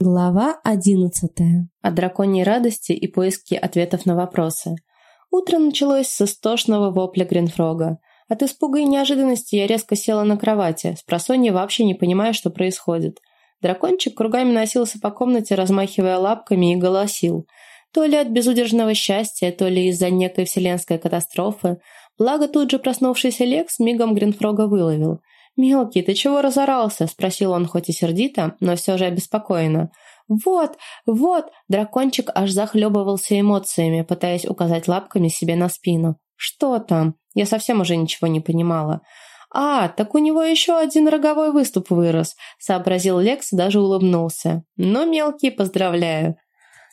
Глава одиннадцатая. О драконьей радости и поиске ответов на вопросы. Утро началось с истошного вопля Гринфрога. От испуга и неожиданности я резко села на кровати, с просонья вообще не понимая, что происходит. Дракончик кругами носился по комнате, размахивая лапками и голосил. То ли от безудержного счастья, то ли из-за некой вселенской катастрофы. Благо тут же проснувшийся Лекс мигом Гринфрога выловил – «Мелкий, ты чего разорался?» – спросил он хоть и сердито, но все же обеспокоенно. «Вот, вот!» – дракончик аж захлебывался эмоциями, пытаясь указать лапками себе на спину. «Что там?» Я совсем уже ничего не понимала. «А, так у него еще один роговой выступ вырос», – сообразил Лекс даже улыбнулся. «Но, мелкий, поздравляю.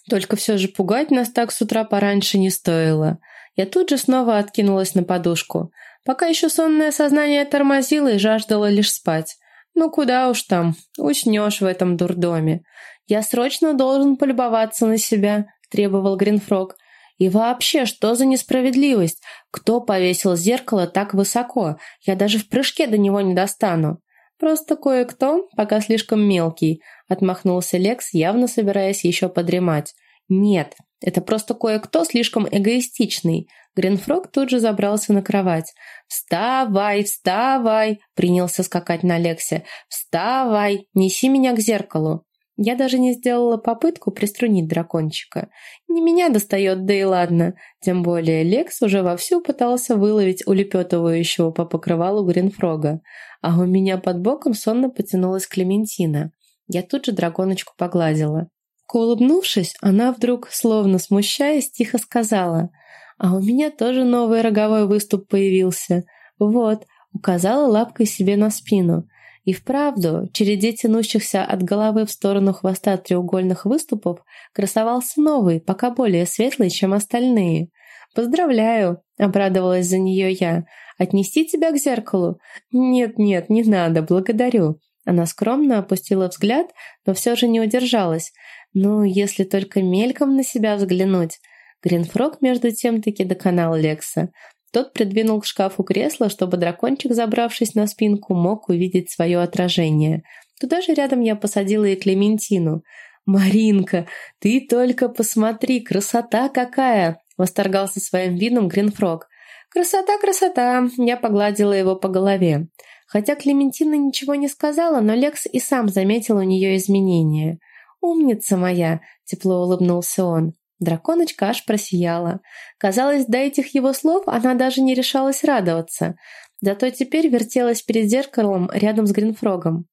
Только все же пугать нас так с утра пораньше не стоило». Я тут же снова откинулась на подушку. Пока еще сонное сознание тормозило и жаждало лишь спать. Ну куда уж там, уснешь в этом дурдоме. Я срочно должен полюбоваться на себя, требовал Гринфрог. И вообще, что за несправедливость? Кто повесил зеркало так высоко? Я даже в прыжке до него не достану. Просто кое-кто, пока слишком мелкий, отмахнулся Лекс, явно собираясь еще подремать. Нет, это просто кое-кто слишком эгоистичный. Гринфрог тут же забрался на кровать. «Вставай, вставай!» — принялся скакать на Лексе. «Вставай! Неси меня к зеркалу!» Я даже не сделала попытку приструнить дракончика. Не меня достает, да и ладно. Тем более Лекс уже вовсю пытался выловить улепетывающего по покрывалу Гринфрога. А у меня под боком сонно потянулась Клементина. Я тут же драконочку погладила. Улыбнувшись, она вдруг, словно смущаясь, тихо сказала — а у меня тоже новый роговой выступ появился. Вот, указала лапкой себе на спину. И вправду, череде тянущихся от головы в сторону хвоста треугольных выступов, красовался новый, пока более светлый, чем остальные. «Поздравляю!» — обрадовалась за нее я. «Отнести тебя к зеркалу?» «Нет-нет, не надо, благодарю». Она скромно опустила взгляд, но все же не удержалась. «Ну, если только мельком на себя взглянуть...» Гринфрог, между тем, таки доконал Лекса. Тот придвинул к шкафу кресло, чтобы дракончик, забравшись на спинку, мог увидеть свое отражение. Туда же рядом я посадила и Клементину. «Маринка, ты только посмотри, красота какая!» — восторгался своим видом Гринфрог. «Красота, красота!» — я погладила его по голове. Хотя Клементина ничего не сказала, но Лекс и сам заметил у нее изменения. «Умница моя!» — тепло улыбнулся он. Драконочка аж просияла. Казалось, до этих его слов она даже не решалась радоваться. Зато теперь вертелась перед зеркалом рядом с Гринфрогом.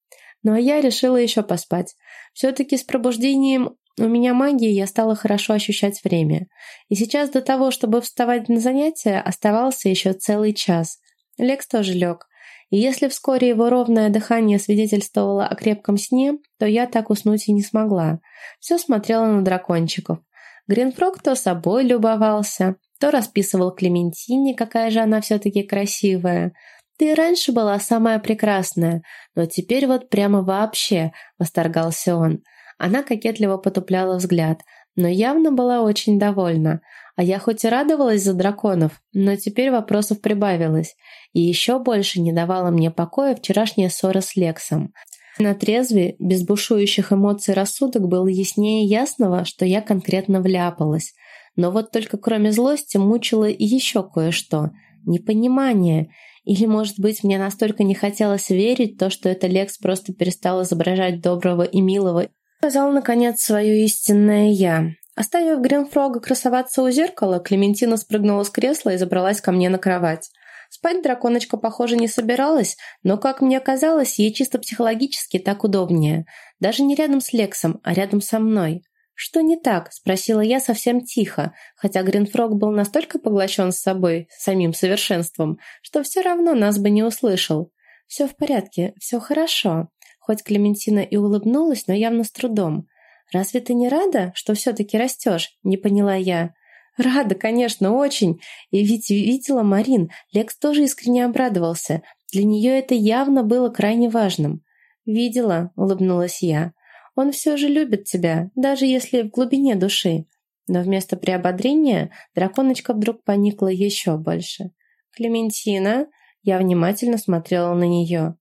Ну а я решила еще поспать. Все-таки с пробуждением у меня магии я стала хорошо ощущать время. И сейчас до того, чтобы вставать на занятия, оставался еще целый час. Лекс тоже лег. И если вскоре его ровное дыхание свидетельствовало о крепком сне, то я так уснуть и не смогла. Все смотрела на дракончиков. Гринфрог то собой любовался, то расписывал Клементине, какая же она все-таки красивая. «Ты раньше была самая прекрасная, но теперь вот прямо вообще», — восторгался он. Она кокетливо потупляла взгляд, но явно была очень довольна. А я хоть и радовалась за драконов, но теперь вопросов прибавилось. И еще больше не давала мне покоя вчерашняя ссора с Лексом. На трезве, без бушующих эмоций рассудок был яснее ясного, что я конкретно вляпалась. Но вот только кроме злости мучило и еще кое-что. Непонимание. Или, может быть, мне настолько не хотелось верить то, что это Лекс просто перестал изображать доброго и милого, сказал, наконец, свое истинное «я». Оставив Гринфрога красоваться у зеркала, Клементина спрыгнула с кресла и забралась ко мне на кровать. Спать драконочка, похоже, не собиралась, но, как мне казалось, ей чисто психологически так удобнее. Даже не рядом с Лексом, а рядом со мной. «Что не так?» – спросила я совсем тихо, хотя Гринфрог был настолько поглощен с собой, самим совершенством, что все равно нас бы не услышал. «Все в порядке, все хорошо». Хоть Клементина и улыбнулась, но явно с трудом. «Разве ты не рада, что все-таки растешь?» – не поняла я. Рада, конечно, очень. И ведь видела Марин, Лекс тоже искренне обрадовался. Для нее это явно было крайне важным. «Видела», — улыбнулась я. «Он все же любит тебя, даже если в глубине души». Но вместо приободрения драконочка вдруг поникла еще больше. «Клементина?» Я внимательно смотрела на нее.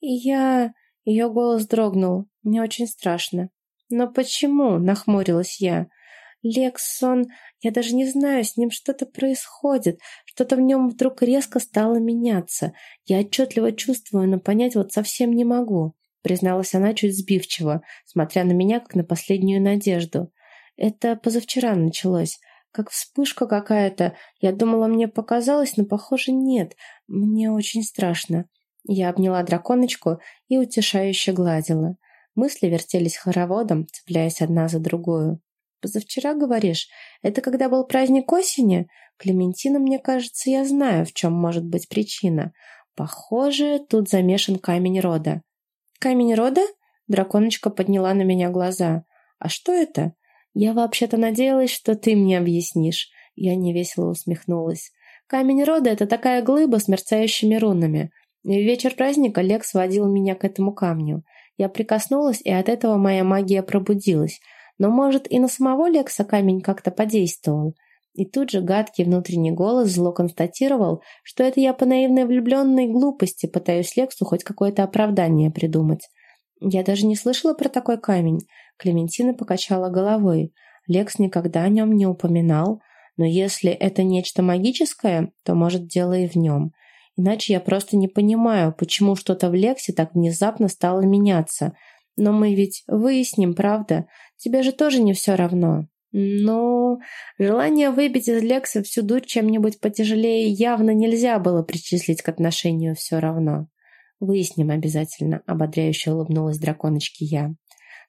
Я... Ее голос дрогнул. Мне очень страшно. «Но почему?» – нахмурилась я. «Лексон, я даже не знаю, с ним что-то происходит, что-то в нем вдруг резко стало меняться. Я отчетливо чувствую, но понять вот совсем не могу», – призналась она чуть сбивчиво, смотря на меня, как на последнюю надежду. «Это позавчера началось». Как вспышка какая-то. Я думала, мне показалось, но, похоже, нет. Мне очень страшно. Я обняла драконочку и утешающе гладила. Мысли вертелись хороводом, цепляясь одна за другую. «Позавчера, говоришь? Это когда был праздник осени? Клементина, мне кажется, я знаю, в чем может быть причина. Похоже, тут замешан камень рода». «Камень рода?» Драконочка подняла на меня глаза. «А что это?» «Я вообще-то надеялась, что ты мне объяснишь». Я невесело усмехнулась. «Камень рода — это такая глыба с мерцающими рунами. В вечер праздника Лекс сводил меня к этому камню. Я прикоснулась, и от этого моя магия пробудилась. Но, может, и на самого Лекса камень как-то подействовал. И тут же гадкий внутренний голос зло констатировал, что это я по наивной влюбленной глупости пытаюсь Лексу хоть какое-то оправдание придумать. Я даже не слышала про такой камень. Клементина покачала головой. Лекс никогда о нем не упоминал, но если это нечто магическое, то, может, дело и в нем. Иначе я просто не понимаю, почему что-то в Лексе так внезапно стало меняться. Но мы ведь выясним, правда? Тебе же тоже не все равно. Но желание выбить из Лекса всю дурь чем-нибудь потяжелее явно нельзя было причислить к отношению «все равно». «Выясним обязательно», — ободряюще улыбнулась драконочке я.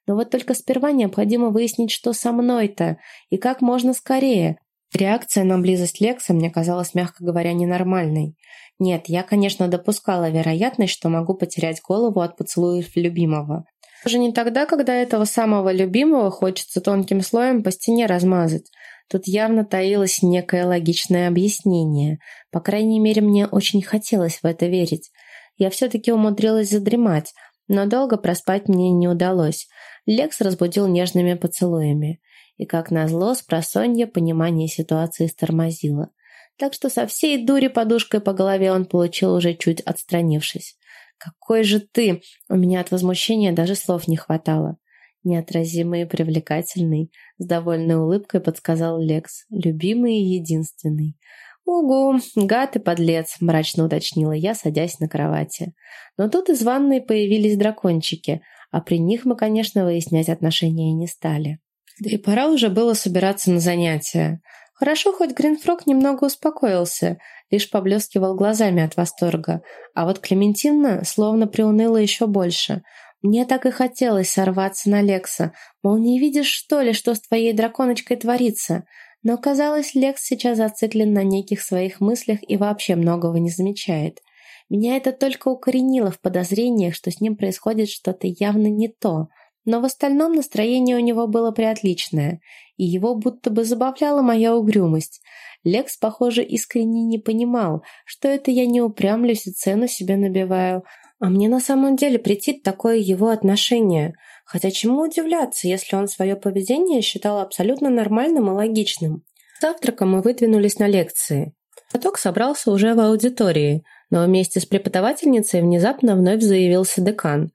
Но вот только сперва необходимо выяснить, что со мной-то, и как можно скорее. Реакция на близость Лекса мне казалась, мягко говоря, ненормальной. Нет, я, конечно, допускала вероятность, что могу потерять голову от поцелуев любимого. Уже не тогда, когда этого самого любимого хочется тонким слоем по стене размазать. Тут явно таилось некое логичное объяснение. По крайней мере, мне очень хотелось в это верить. Я все-таки умудрилась задремать, но долго проспать мне не удалось. Лекс разбудил нежными поцелуями. И, как назло, с просонья понимание ситуации стормозило. Так что со всей дури подушкой по голове он получил уже чуть отстранившись. «Какой же ты!» У меня от возмущения даже слов не хватало. Неотразимый и привлекательный, с довольной улыбкой подсказал Лекс. Любимый и единственный. «Угу, гад и подлец», — мрачно уточнила я, садясь на кровати. Но тут из ванной появились дракончики, а при них мы, конечно, выяснять отношения не стали. Да и пора уже было собираться на занятия. Хорошо, хоть Гринфрог немного успокоился, лишь поблескивал глазами от восторга, а вот Клементина словно приуныла еще больше. Мне так и хотелось сорваться на Лекса, мол, не видишь, что ли, что с твоей драконочкой творится? Но, казалось, Лекс сейчас зациклен на неких своих мыслях и вообще многого не замечает. Меня это только укоренило в подозрениях, что с ним происходит что-то явно не то, но в остальном настроение у него было приотличное, и его будто бы забавляла моя угрюмость. Лекс, похоже, искренне не понимал, что это я не упрямлюсь и цену себе набиваю, а мне на самом деле претит такое его отношение. Хотя чему удивляться, если он свое поведение считал абсолютно нормальным и логичным? Завтраком мы выдвинулись на лекции. Поток собрался уже в аудитории – но вместе с преподавательницей внезапно вновь заявился декан.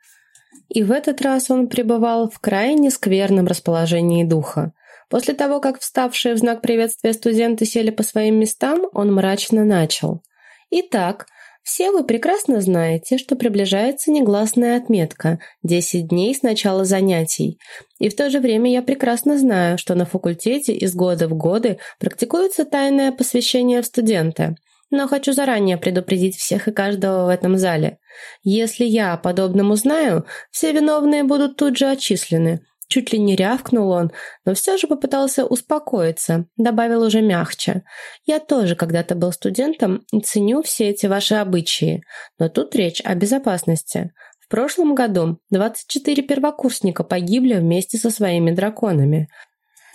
И в этот раз он пребывал в крайне скверном расположении духа. После того, как вставшие в знак приветствия студенты сели по своим местам, он мрачно начал. «Итак, все вы прекрасно знаете, что приближается негласная отметка – 10 дней с начала занятий. И в то же время я прекрасно знаю, что на факультете из года в годы практикуется тайное посвящение в студента – но хочу заранее предупредить всех и каждого в этом зале. Если я о подобном узнаю, все виновные будут тут же отчислены. Чуть ли не рявкнул он, но все же попытался успокоиться, добавил уже мягче. «Я тоже когда-то был студентом и ценю все эти ваши обычаи, но тут речь о безопасности. В прошлом году 24 первокурсника погибли вместе со своими драконами.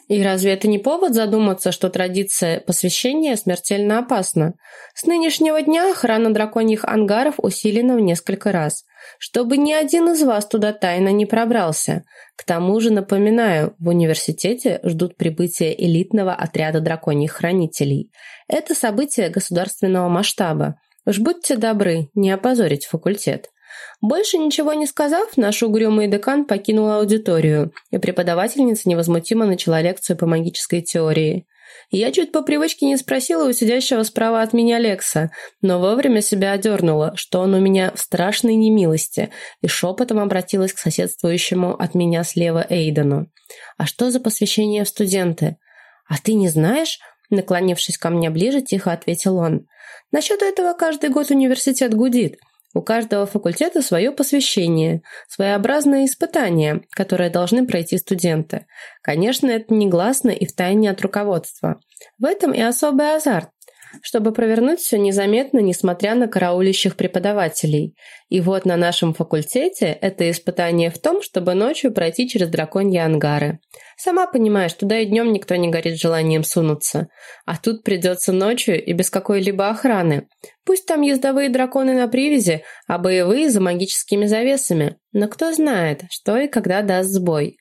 И разве это не повод задуматься, что традиция посвящения смертельно опасна? С нынешнего дня охрана драконьих ангаров усилена в несколько раз, чтобы ни один из вас туда тайно не пробрался. К тому же, напоминаю, в университете ждут прибытия элитного отряда драконьих хранителей. Это событие государственного масштаба. Уж будьте добры, не опозорить факультет. Больше ничего не сказав, наш угрюмый декан покинул аудиторию, и преподавательница невозмутимо начала лекцию по магической теории. Я чуть по привычке не спросила у сидящего справа от меня Лекса, но вовремя себя одернула, что он у меня в страшной немилости, и шепотом обратилась к соседствующему от меня слева Эйдену. «А что за посвящение в студенты?» «А ты не знаешь?» Наклонившись ко мне ближе, тихо ответил он. «Насчет этого каждый год университет гудит. У каждого факультета свое посвящение, своеобразное испытание, которое должны пройти студенты. Конечно, это негласно и втайне от руководства. В этом и особый азарт чтобы провернуть все незаметно, несмотря на караулищих преподавателей. И вот на нашем факультете это испытание в том, чтобы ночью пройти через драконьи ангары. Сама понимаешь, туда и днем никто не горит желанием сунуться. А тут придется ночью и без какой-либо охраны. Пусть там ездовые драконы на привязи, а боевые за магическими завесами. Но кто знает, что и когда даст сбой.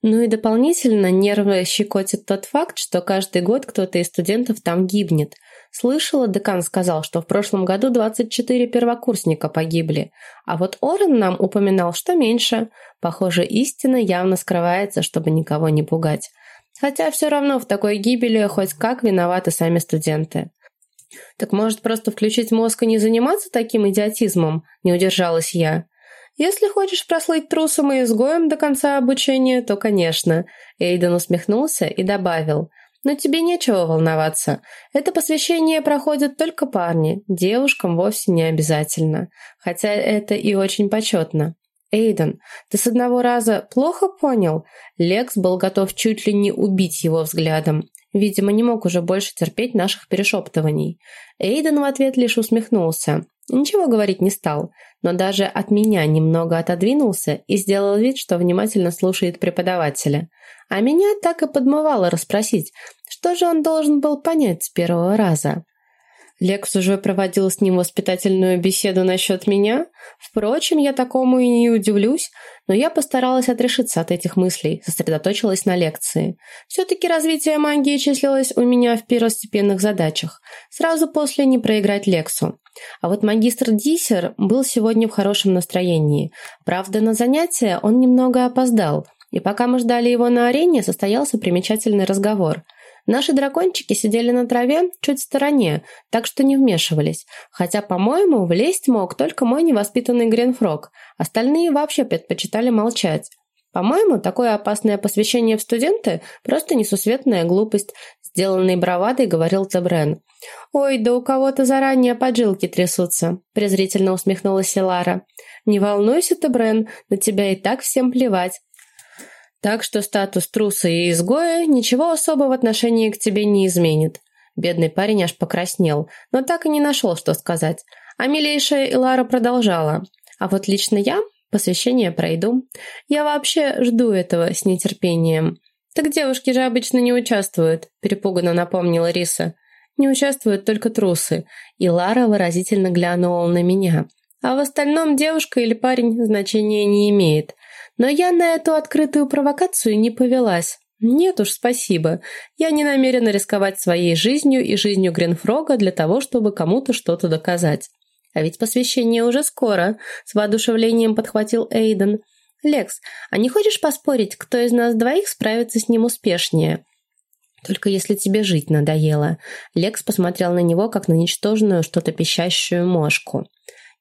Ну и дополнительно нервы щекотит тот факт, что каждый год кто-то из студентов там гибнет – Слышала, декан сказал, что в прошлом году 24 первокурсника погибли, а вот Орен нам упоминал, что меньше. Похоже, истина явно скрывается, чтобы никого не пугать. Хотя все равно в такой гибели хоть как виноваты сами студенты. Так может просто включить мозг и не заниматься таким идиотизмом? Не удержалась я. Если хочешь прослыть трусом и изгоем до конца обучения, то, конечно. Эйден усмехнулся и добавил. Но тебе нечего волноваться. Это посвящение проходят только парни, девушкам вовсе не обязательно. Хотя это и очень почетно. Эйден, ты с одного раза плохо понял? Лекс был готов чуть ли не убить его взглядом. Видимо, не мог уже больше терпеть наших перешептываний. Эйден в ответ лишь усмехнулся. Ничего говорить не стал, но даже от меня немного отодвинулся и сделал вид, что внимательно слушает преподавателя. А меня так и подмывало расспросить, что же он должен был понять с первого раза. Лекс уже проводил с ним воспитательную беседу насчет меня. Впрочем, я такому и не удивлюсь, но я постаралась отрешиться от этих мыслей, сосредоточилась на лекции. Все-таки развитие магии числилось у меня в первостепенных задачах. Сразу после не проиграть Лексу. А вот магистр Дисер был сегодня в хорошем настроении. Правда, на занятия он немного опоздал – и пока мы ждали его на арене, состоялся примечательный разговор. Наши дракончики сидели на траве чуть в стороне, так что не вмешивались. Хотя, по-моему, влезть мог только мой невоспитанный Гринфрог. Остальные вообще предпочитали молчать. По-моему, такое опасное посвящение в студенты – просто несусветная глупость, сделанной бравадой, говорил Тебрен. «Ой, да у кого-то заранее поджилки трясутся», – презрительно усмехнулась Силара. «Не волнуйся, Тебрен, на тебя и так всем плевать. Так что статус труса и изгоя ничего особого в отношении к тебе не изменит. Бедный парень аж покраснел, но так и не нашел, что сказать. А милейшая Илара продолжала. А вот лично я посвящение пройду. Я вообще жду этого с нетерпением. Так девушки же обычно не участвуют, перепуганно напомнила Риса. Не участвуют только трусы. И Лара выразительно глянула на меня. А в остальном девушка или парень значения не имеет. Но я на эту открытую провокацию не повелась. Нет уж, спасибо. Я не намерена рисковать своей жизнью и жизнью Гринфрога для того, чтобы кому-то что-то доказать. А ведь посвящение уже скоро, с воодушевлением подхватил Эйден. Лекс, а не хочешь поспорить, кто из нас двоих справится с ним успешнее? Только если тебе жить надоело. Лекс посмотрел на него, как на ничтожную, что-то пищащую мошку.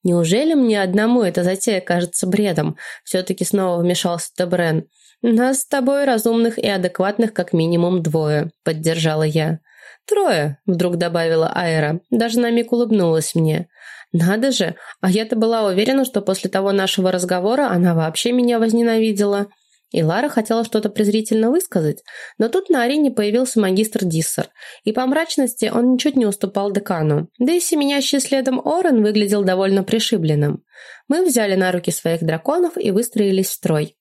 Неужели мне одному эта затея кажется бредом? Все-таки снова вмешался Тебрен. Нас с тобой разумных и адекватных как минимум двое, поддержала я. Трое, вдруг добавила Айра. Даже на миг улыбнулась мне. Надо же, а я-то была уверена, что после того нашего разговора она вообще меня возненавидела. И Лара хотела что-то презрительно высказать, но тут на арене появился магистр Диссер, и по мрачности он ничуть не уступал декану, да и семенящий следом Орен выглядел довольно пришибленным. Мы взяли на руки своих драконов и выстроились в строй.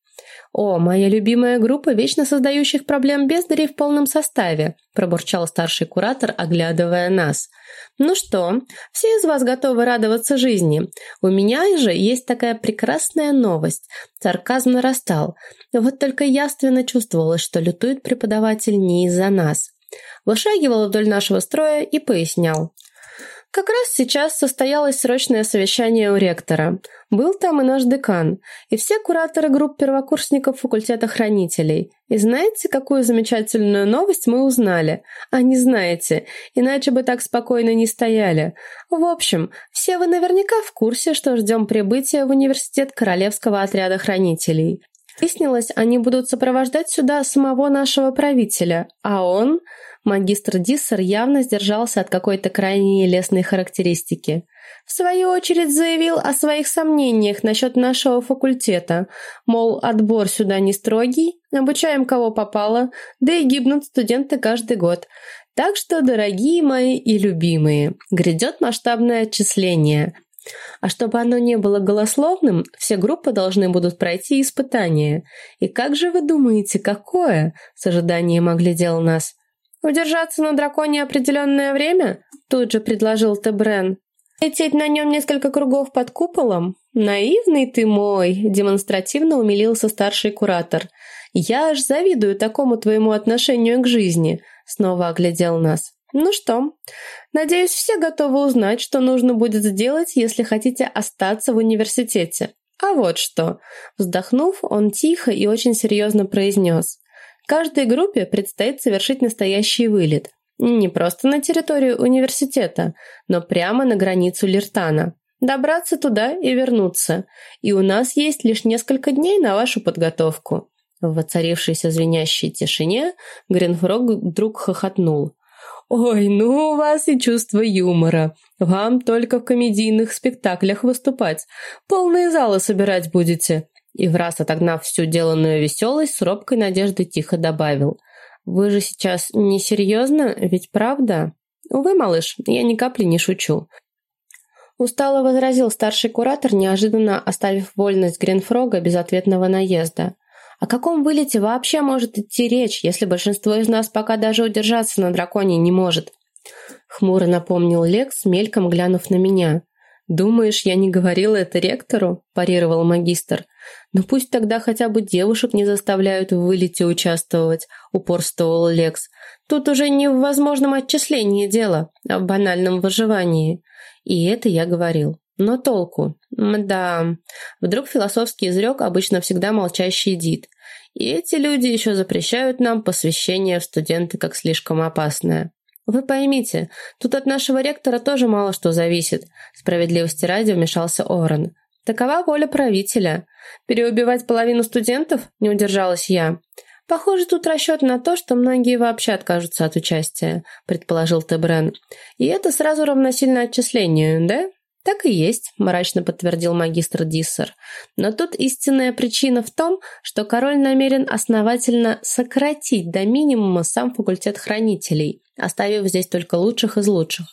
«О, моя любимая группа вечно создающих проблем бездарей в полном составе», пробурчал старший куратор, оглядывая нас. «Ну что, все из вас готовы радоваться жизни? У меня же есть такая прекрасная новость». Сарказм нарастал. Вот только явственно чувствовалось, что лютует преподаватель не из-за нас. Вышагивал вдоль нашего строя и пояснял. Как раз сейчас состоялось срочное совещание у ректора. Был там и наш декан, и все кураторы групп первокурсников факультета хранителей. И знаете, какую замечательную новость мы узнали? А не знаете, иначе бы так спокойно не стояли. В общем, все вы наверняка в курсе, что ждем прибытия в университет Королевского отряда хранителей. Выяснилось, они будут сопровождать сюда самого нашего правителя, а он Магистр Диссер явно сдержался от какой-то крайне нелестной характеристики. В свою очередь заявил о своих сомнениях насчет нашего факультета. Мол, отбор сюда не строгий, обучаем кого попало, да и гибнут студенты каждый год. Так что, дорогие мои и любимые, грядет масштабное отчисление. А чтобы оно не было голословным, все группы должны будут пройти испытание. И как же вы думаете, какое? С ожиданием оглядел нас. «Удержаться на драконе определенное время?» Тут же предложил Тебрен. «Лететь на нем несколько кругов под куполом? Наивный ты мой!» Демонстративно умилился старший куратор. «Я аж завидую такому твоему отношению к жизни!» Снова оглядел нас. «Ну что, надеюсь, все готовы узнать, что нужно будет сделать, если хотите остаться в университете. А вот что!» Вздохнув, он тихо и очень серьезно произнес. Каждой группе предстоит совершить настоящий вылет. Не просто на территорию университета, но прямо на границу Лиртана. Добраться туда и вернуться. И у нас есть лишь несколько дней на вашу подготовку. В воцарившейся звенящей тишине Гринфрог вдруг хохотнул. «Ой, ну у вас и чувство юмора. Вам только в комедийных спектаклях выступать. Полные залы собирать будете. И в раз отогнав всю деланную веселость, с робкой надеждой тихо добавил. «Вы же сейчас не серьезно, ведь правда?» «Увы, малыш, я ни капли не шучу». Устало возразил старший куратор, неожиданно оставив вольность Гринфрога без ответного наезда. О каком вылете вообще может идти речь, если большинство из нас пока даже удержаться на драконе не может? Хмуро напомнил Лекс, мельком глянув на меня. «Думаешь, я не говорила это ректору?» – парировал магистр. «Но пусть тогда хотя бы девушек не заставляют в вылете участвовать», – упорствовал Лекс. «Тут уже не в возможном отчислении дело, а в банальном выживании». И это я говорил. Но толку? Да, вдруг философский изрек обычно всегда молчащий Дид. И эти люди еще запрещают нам посвящение в студенты как слишком опасное. «Вы поймите, тут от нашего ректора тоже мало что зависит», справедливости ради вмешался Орен. «Такова воля правителя. Переубивать половину студентов?» – не удержалась я. «Похоже, тут расчет на то, что многие вообще откажутся от участия», – предположил Тебрен. «И это сразу равносильно отчислению, да?» «Так и есть», – мрачно подтвердил магистр Диссер. «Но тут истинная причина в том, что король намерен основательно сократить до минимума сам факультет хранителей, оставив здесь только лучших из лучших.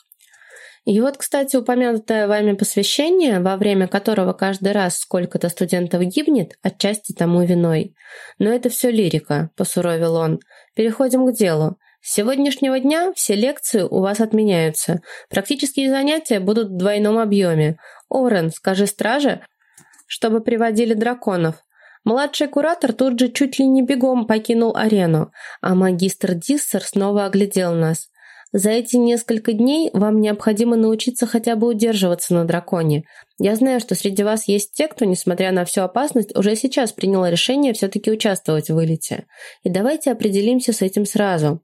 И вот, кстати, упомянутое вами посвящение, во время которого каждый раз сколько-то студентов гибнет, отчасти тому виной. Но это все лирика, посуровил он. Переходим к делу. С сегодняшнего дня все лекции у вас отменяются. Практические занятия будут в двойном объеме. Орен, скажи страже, чтобы приводили драконов. Младший куратор тут же чуть ли не бегом покинул арену, а магистр Диссер снова оглядел нас. За эти несколько дней вам необходимо научиться хотя бы удерживаться на драконе. Я знаю, что среди вас есть те, кто, несмотря на всю опасность, уже сейчас принял решение все-таки участвовать в вылете. И давайте определимся с этим сразу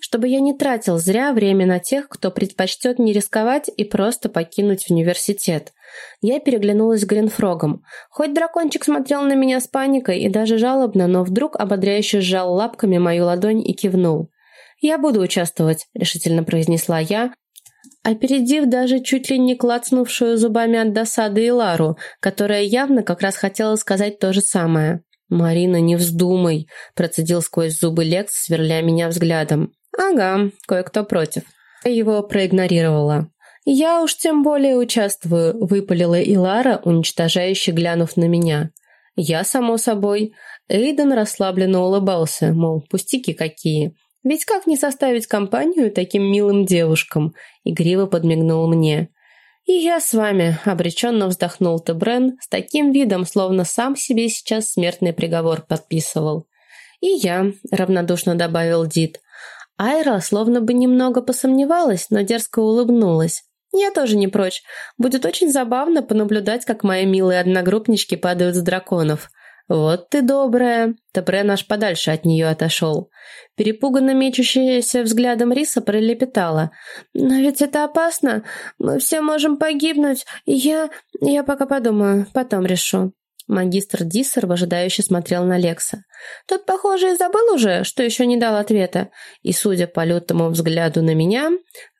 чтобы я не тратил зря время на тех, кто предпочтет не рисковать и просто покинуть университет. Я переглянулась с Гринфрогом. Хоть дракончик смотрел на меня с паникой и даже жалобно, но вдруг ободряюще сжал лапками мою ладонь и кивнул. «Я буду участвовать», — решительно произнесла я, опередив даже чуть ли не клацнувшую зубами от досады Илару, которая явно как раз хотела сказать то же самое. «Марина, не вздумай», — процедил сквозь зубы Лекс, сверля меня взглядом. «Ага, кое-кто против». Его проигнорировала. «Я уж тем более участвую», — выпалила Илара, уничтожающе глянув на меня. «Я, само собой». Эйден расслабленно улыбался, мол, пустяки какие. «Ведь как не составить компанию таким милым девушкам?» Игриво подмигнул мне. «И я с вами», — обреченно вздохнул Тебрен, с таким видом, словно сам себе сейчас смертный приговор подписывал. «И я», — равнодушно добавил Дид. Айра словно бы немного посомневалась, но дерзко улыбнулась. Я тоже не прочь. Будет очень забавно понаблюдать, как мои милые одногруппнички падают с драконов. «Вот ты добрая!» Топре наш подальше от нее отошел. Перепуганно мечущаяся взглядом Риса пролепетала. «Но ведь это опасно. Мы все можем погибнуть. Я... я пока подумаю. Потом решу». Магистр Диссер выжидающе смотрел на Лекса. Тот, похоже, и забыл уже, что еще не дал ответа, и, судя по лютому взгляду на меня,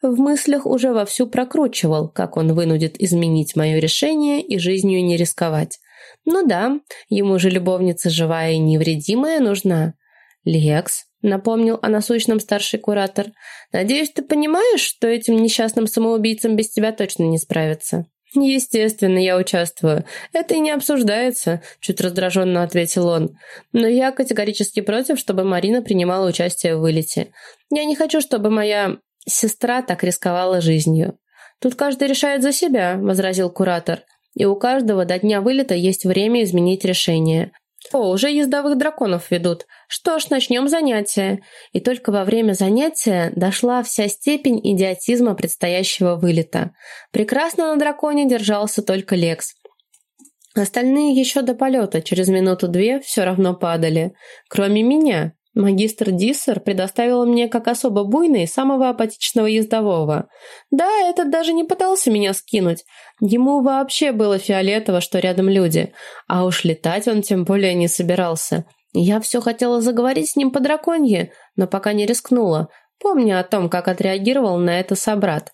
в мыслях уже вовсю прокручивал, как он вынудит изменить мое решение и жизнью не рисковать. Ну да, ему же любовница живая и невредимая нужна. «Лекс», — напомнил о насущном старший куратор, «надеюсь, ты понимаешь, что этим несчастным самоубийцам без тебя точно не справиться?» «Естественно, я участвую. Это и не обсуждается», — чуть раздраженно ответил он. «Но я категорически против, чтобы Марина принимала участие в вылете. Я не хочу, чтобы моя сестра так рисковала жизнью». «Тут каждый решает за себя», — возразил куратор. «И у каждого до дня вылета есть время изменить решение. О, уже ездовых драконов ведут. Что ж, начнем занятия. И только во время занятия дошла вся степень идиотизма предстоящего вылета. Прекрасно на драконе держался только Лекс. Остальные еще до полета, через минуту-две, все равно падали. Кроме меня. Магистр Диссер предоставил мне как особо буйный самого апатичного ездового. Да, этот даже не пытался меня скинуть. Ему вообще было фиолетово, что рядом люди. А уж летать он тем более не собирался. Я все хотела заговорить с ним по драконье, но пока не рискнула, помня о том, как отреагировал на это собрат.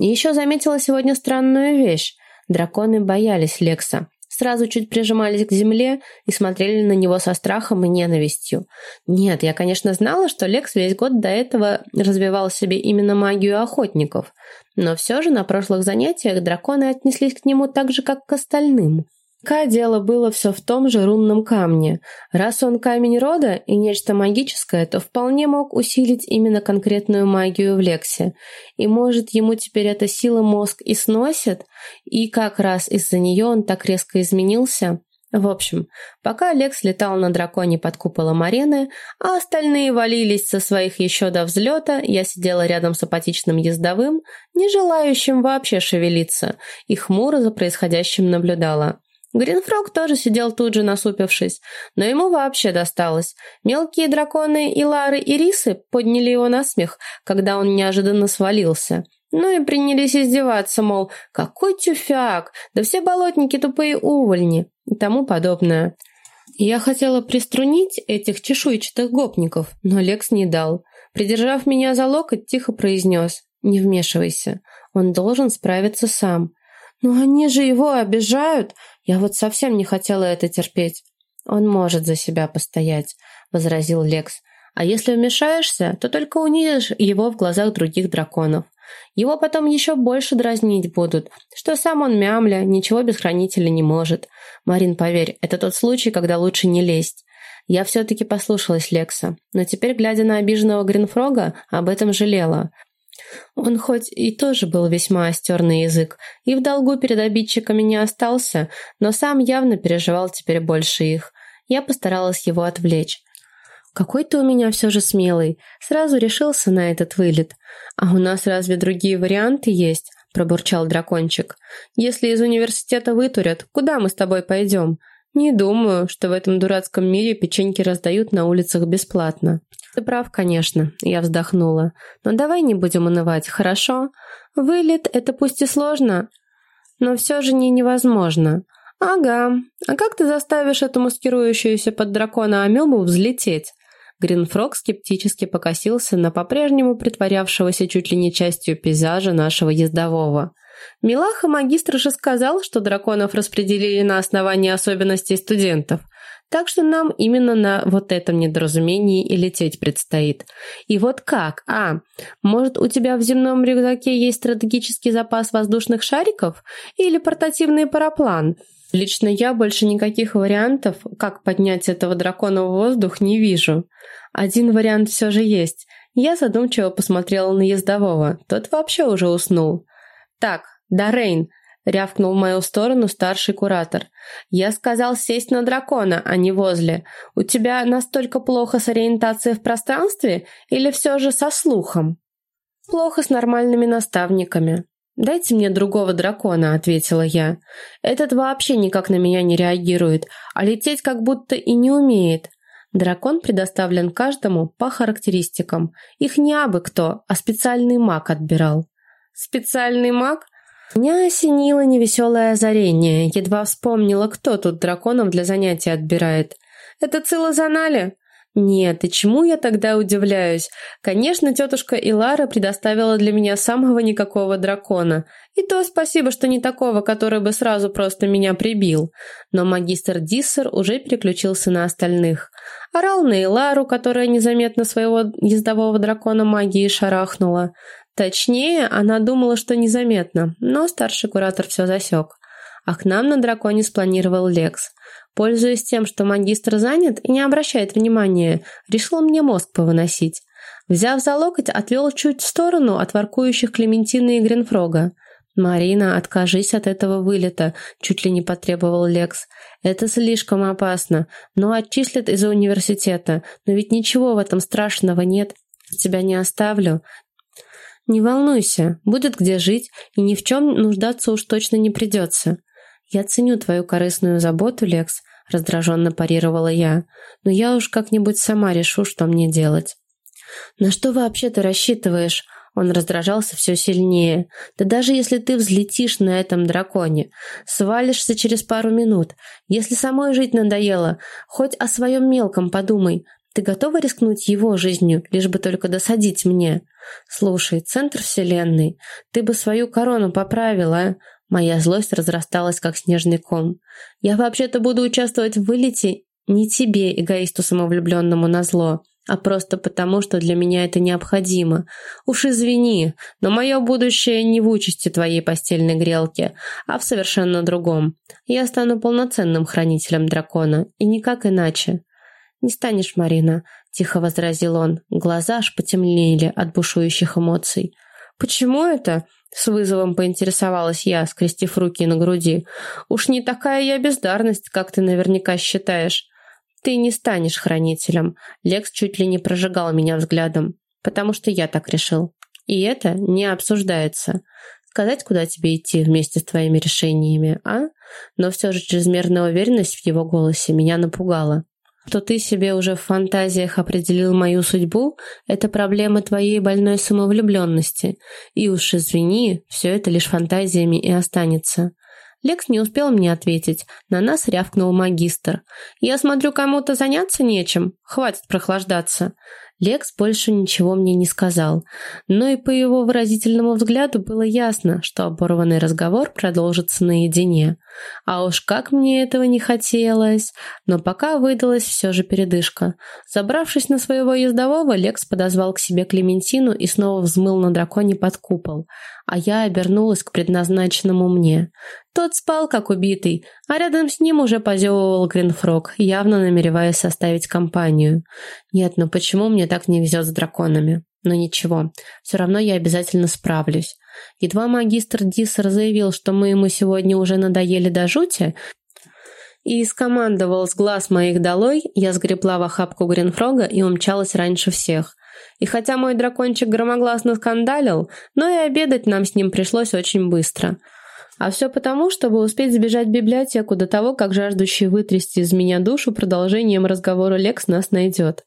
И еще заметила сегодня странную вещь. Драконы боялись Лекса сразу чуть прижимались к земле и смотрели на него со страхом и ненавистью. Нет, я, конечно, знала, что Лекс весь год до этого развивал в себе именно магию охотников, но все же на прошлых занятиях драконы отнеслись к нему так же, как к остальным. Пока дело было все в том же рунном камне. Раз он камень рода и нечто магическое, то вполне мог усилить именно конкретную магию в Лексе. И может ему теперь эта сила мозг и сносит, и как раз из-за нее он так резко изменился. В общем, пока Лекс летал на драконе под куполом арены, а остальные валились со своих еще до взлета, я сидела рядом с апатичным ездовым, не желающим вообще шевелиться, и хмуро за происходящим наблюдала. Гринфрог тоже сидел тут же насупившись, но ему вообще досталось. Мелкие драконы и Лары и Рисы подняли его на смех, когда он неожиданно свалился. Ну и принялись издеваться, мол, какой тюфяк, да все болотники тупые увольни и тому подобное. Я хотела приструнить этих чешуйчатых гопников, но Лекс не дал. Придержав меня за локоть, тихо произнес «Не вмешивайся, он должен справиться сам». «Но они же его обижают!» Я вот совсем не хотела это терпеть. Он может за себя постоять, возразил Лекс. А если вмешаешься, то только унизишь его в глазах других драконов. Его потом еще больше дразнить будут, что сам он мямля, ничего без хранителя не может. Марин, поверь, это тот случай, когда лучше не лезть. Я все-таки послушалась Лекса, но теперь, глядя на обиженного Гринфрога, об этом жалела. Он хоть и тоже был весьма остерный язык, и в долгу перед обидчиками не остался, но сам явно переживал теперь больше их. Я постаралась его отвлечь. «Какой ты у меня все же смелый. Сразу решился на этот вылет. А у нас разве другие варианты есть?» – пробурчал дракончик. «Если из университета вытурят, куда мы с тобой пойдем? Не думаю, что в этом дурацком мире печеньки раздают на улицах бесплатно». «Ты прав, конечно», — я вздохнула. «Но давай не будем унывать, хорошо? Вылет — это пусть и сложно, но все же не невозможно». «Ага. А как ты заставишь эту маскирующуюся под дракона амебу взлететь?» Гринфрог скептически покосился на по-прежнему притворявшегося чуть ли не частью пейзажа нашего ездового. Милаха магистр же сказал, что драконов распределили на основании особенностей студентов, так что нам именно на вот этом недоразумении и лететь предстоит. И вот как? А, может у тебя в земном рюкзаке есть стратегический запас воздушных шариков? Или портативный параплан? Лично я больше никаких вариантов, как поднять этого дракона в воздух, не вижу. Один вариант все же есть. Я задумчиво посмотрела на ездового. Тот вообще уже уснул. «Так, Дорейн, — рявкнул в мою сторону старший куратор. «Я сказал сесть на дракона, а не возле. У тебя настолько плохо с ориентацией в пространстве или все же со слухом?» «Плохо с нормальными наставниками». «Дайте мне другого дракона», — ответила я. «Этот вообще никак на меня не реагирует, а лететь как будто и не умеет. Дракон предоставлен каждому по характеристикам. Их не абы кто, а специальный маг отбирал». «Специальный маг?» Меня осенило невеселое озарение, едва вспомнила, кто тут драконов для занятий отбирает. «Это Цилозанали?» Нет, и чему я тогда удивляюсь? Конечно, тетушка Илара предоставила для меня самого никакого дракона. И то спасибо, что не такого, который бы сразу просто меня прибил. Но магистр Диссер уже переключился на остальных. Орал на Илару, которая незаметно своего ездового дракона магии шарахнула. Точнее, она думала, что незаметно, но старший куратор все засек. А к нам на драконе спланировал Лекс. Пользуясь тем, что магистр занят и не обращает внимания, решил мне мозг повыносить. Взяв за локоть, отвел чуть в сторону от воркующих Клементины и Гринфрога. «Марина, откажись от этого вылета», — чуть ли не потребовал Лекс. «Это слишком опасно. Но отчислят из университета. Но ведь ничего в этом страшного нет. Тебя не оставлю. Не волнуйся, будет где жить, и ни в чем нуждаться уж точно не придется. «Я ценю твою корыстную заботу, Лекс», — раздраженно парировала я, «но я уж как-нибудь сама решу, что мне делать». «На что вообще ты рассчитываешь?» Он раздражался все сильнее. «Да даже если ты взлетишь на этом драконе, свалишься через пару минут. Если самой жить надоело, хоть о своем мелком подумай. Ты готова рискнуть его жизнью, лишь бы только досадить мне? Слушай, центр вселенной, ты бы свою корону поправила, а? Моя злость разрасталась, как снежный ком. «Я вообще-то буду участвовать в вылете не тебе, эгоисту самовлюбленному, назло, а просто потому, что для меня это необходимо. Уж извини, но мое будущее не в участи твоей постельной грелки, а в совершенно другом. Я стану полноценным хранителем дракона, и никак иначе». «Не станешь, Марина», — тихо возразил он. Глаза аж потемнели от бушующих эмоций. «Почему это?» С вызовом поинтересовалась я, скрестив руки на груди. «Уж не такая я бездарность, как ты наверняка считаешь. Ты не станешь хранителем». Лекс чуть ли не прожигал меня взглядом. «Потому что я так решил. И это не обсуждается. Сказать, куда тебе идти вместе с твоими решениями, а?» Но все же чрезмерная уверенность в его голосе меня напугала то ты себе уже в фантазиях определил мою судьбу, это проблема твоей больной самовлюбленности. И уж извини, все это лишь фантазиями и останется. Лекс не успел мне ответить. На нас рявкнул магистр. «Я смотрю, кому-то заняться нечем. Хватит прохлаждаться». Лекс больше ничего мне не сказал, но и по его выразительному взгляду было ясно, что оборванный разговор продолжится наедине. А уж как мне этого не хотелось, но пока выдалась все же передышка. Забравшись на своего ездового, Лекс подозвал к себе Клементину и снова взмыл на драконе под купол, а я обернулась к предназначенному мне. Тот спал, как убитый, а рядом с ним уже позевывал Гринфрог, явно намереваясь составить компанию. Нет, ну почему мне так не везет с драконами? Но ничего, все равно я обязательно справлюсь. Едва магистр Диссер заявил, что мы ему сегодня уже надоели до жути, и скомандовал с глаз моих долой, я сгребла в охапку Гринфрога и умчалась раньше всех. И хотя мой дракончик громогласно скандалил, но и обедать нам с ним пришлось очень быстро – а все потому, чтобы успеть сбежать в библиотеку до того, как жаждущий вытрясти из меня душу продолжением разговора Лекс нас найдет.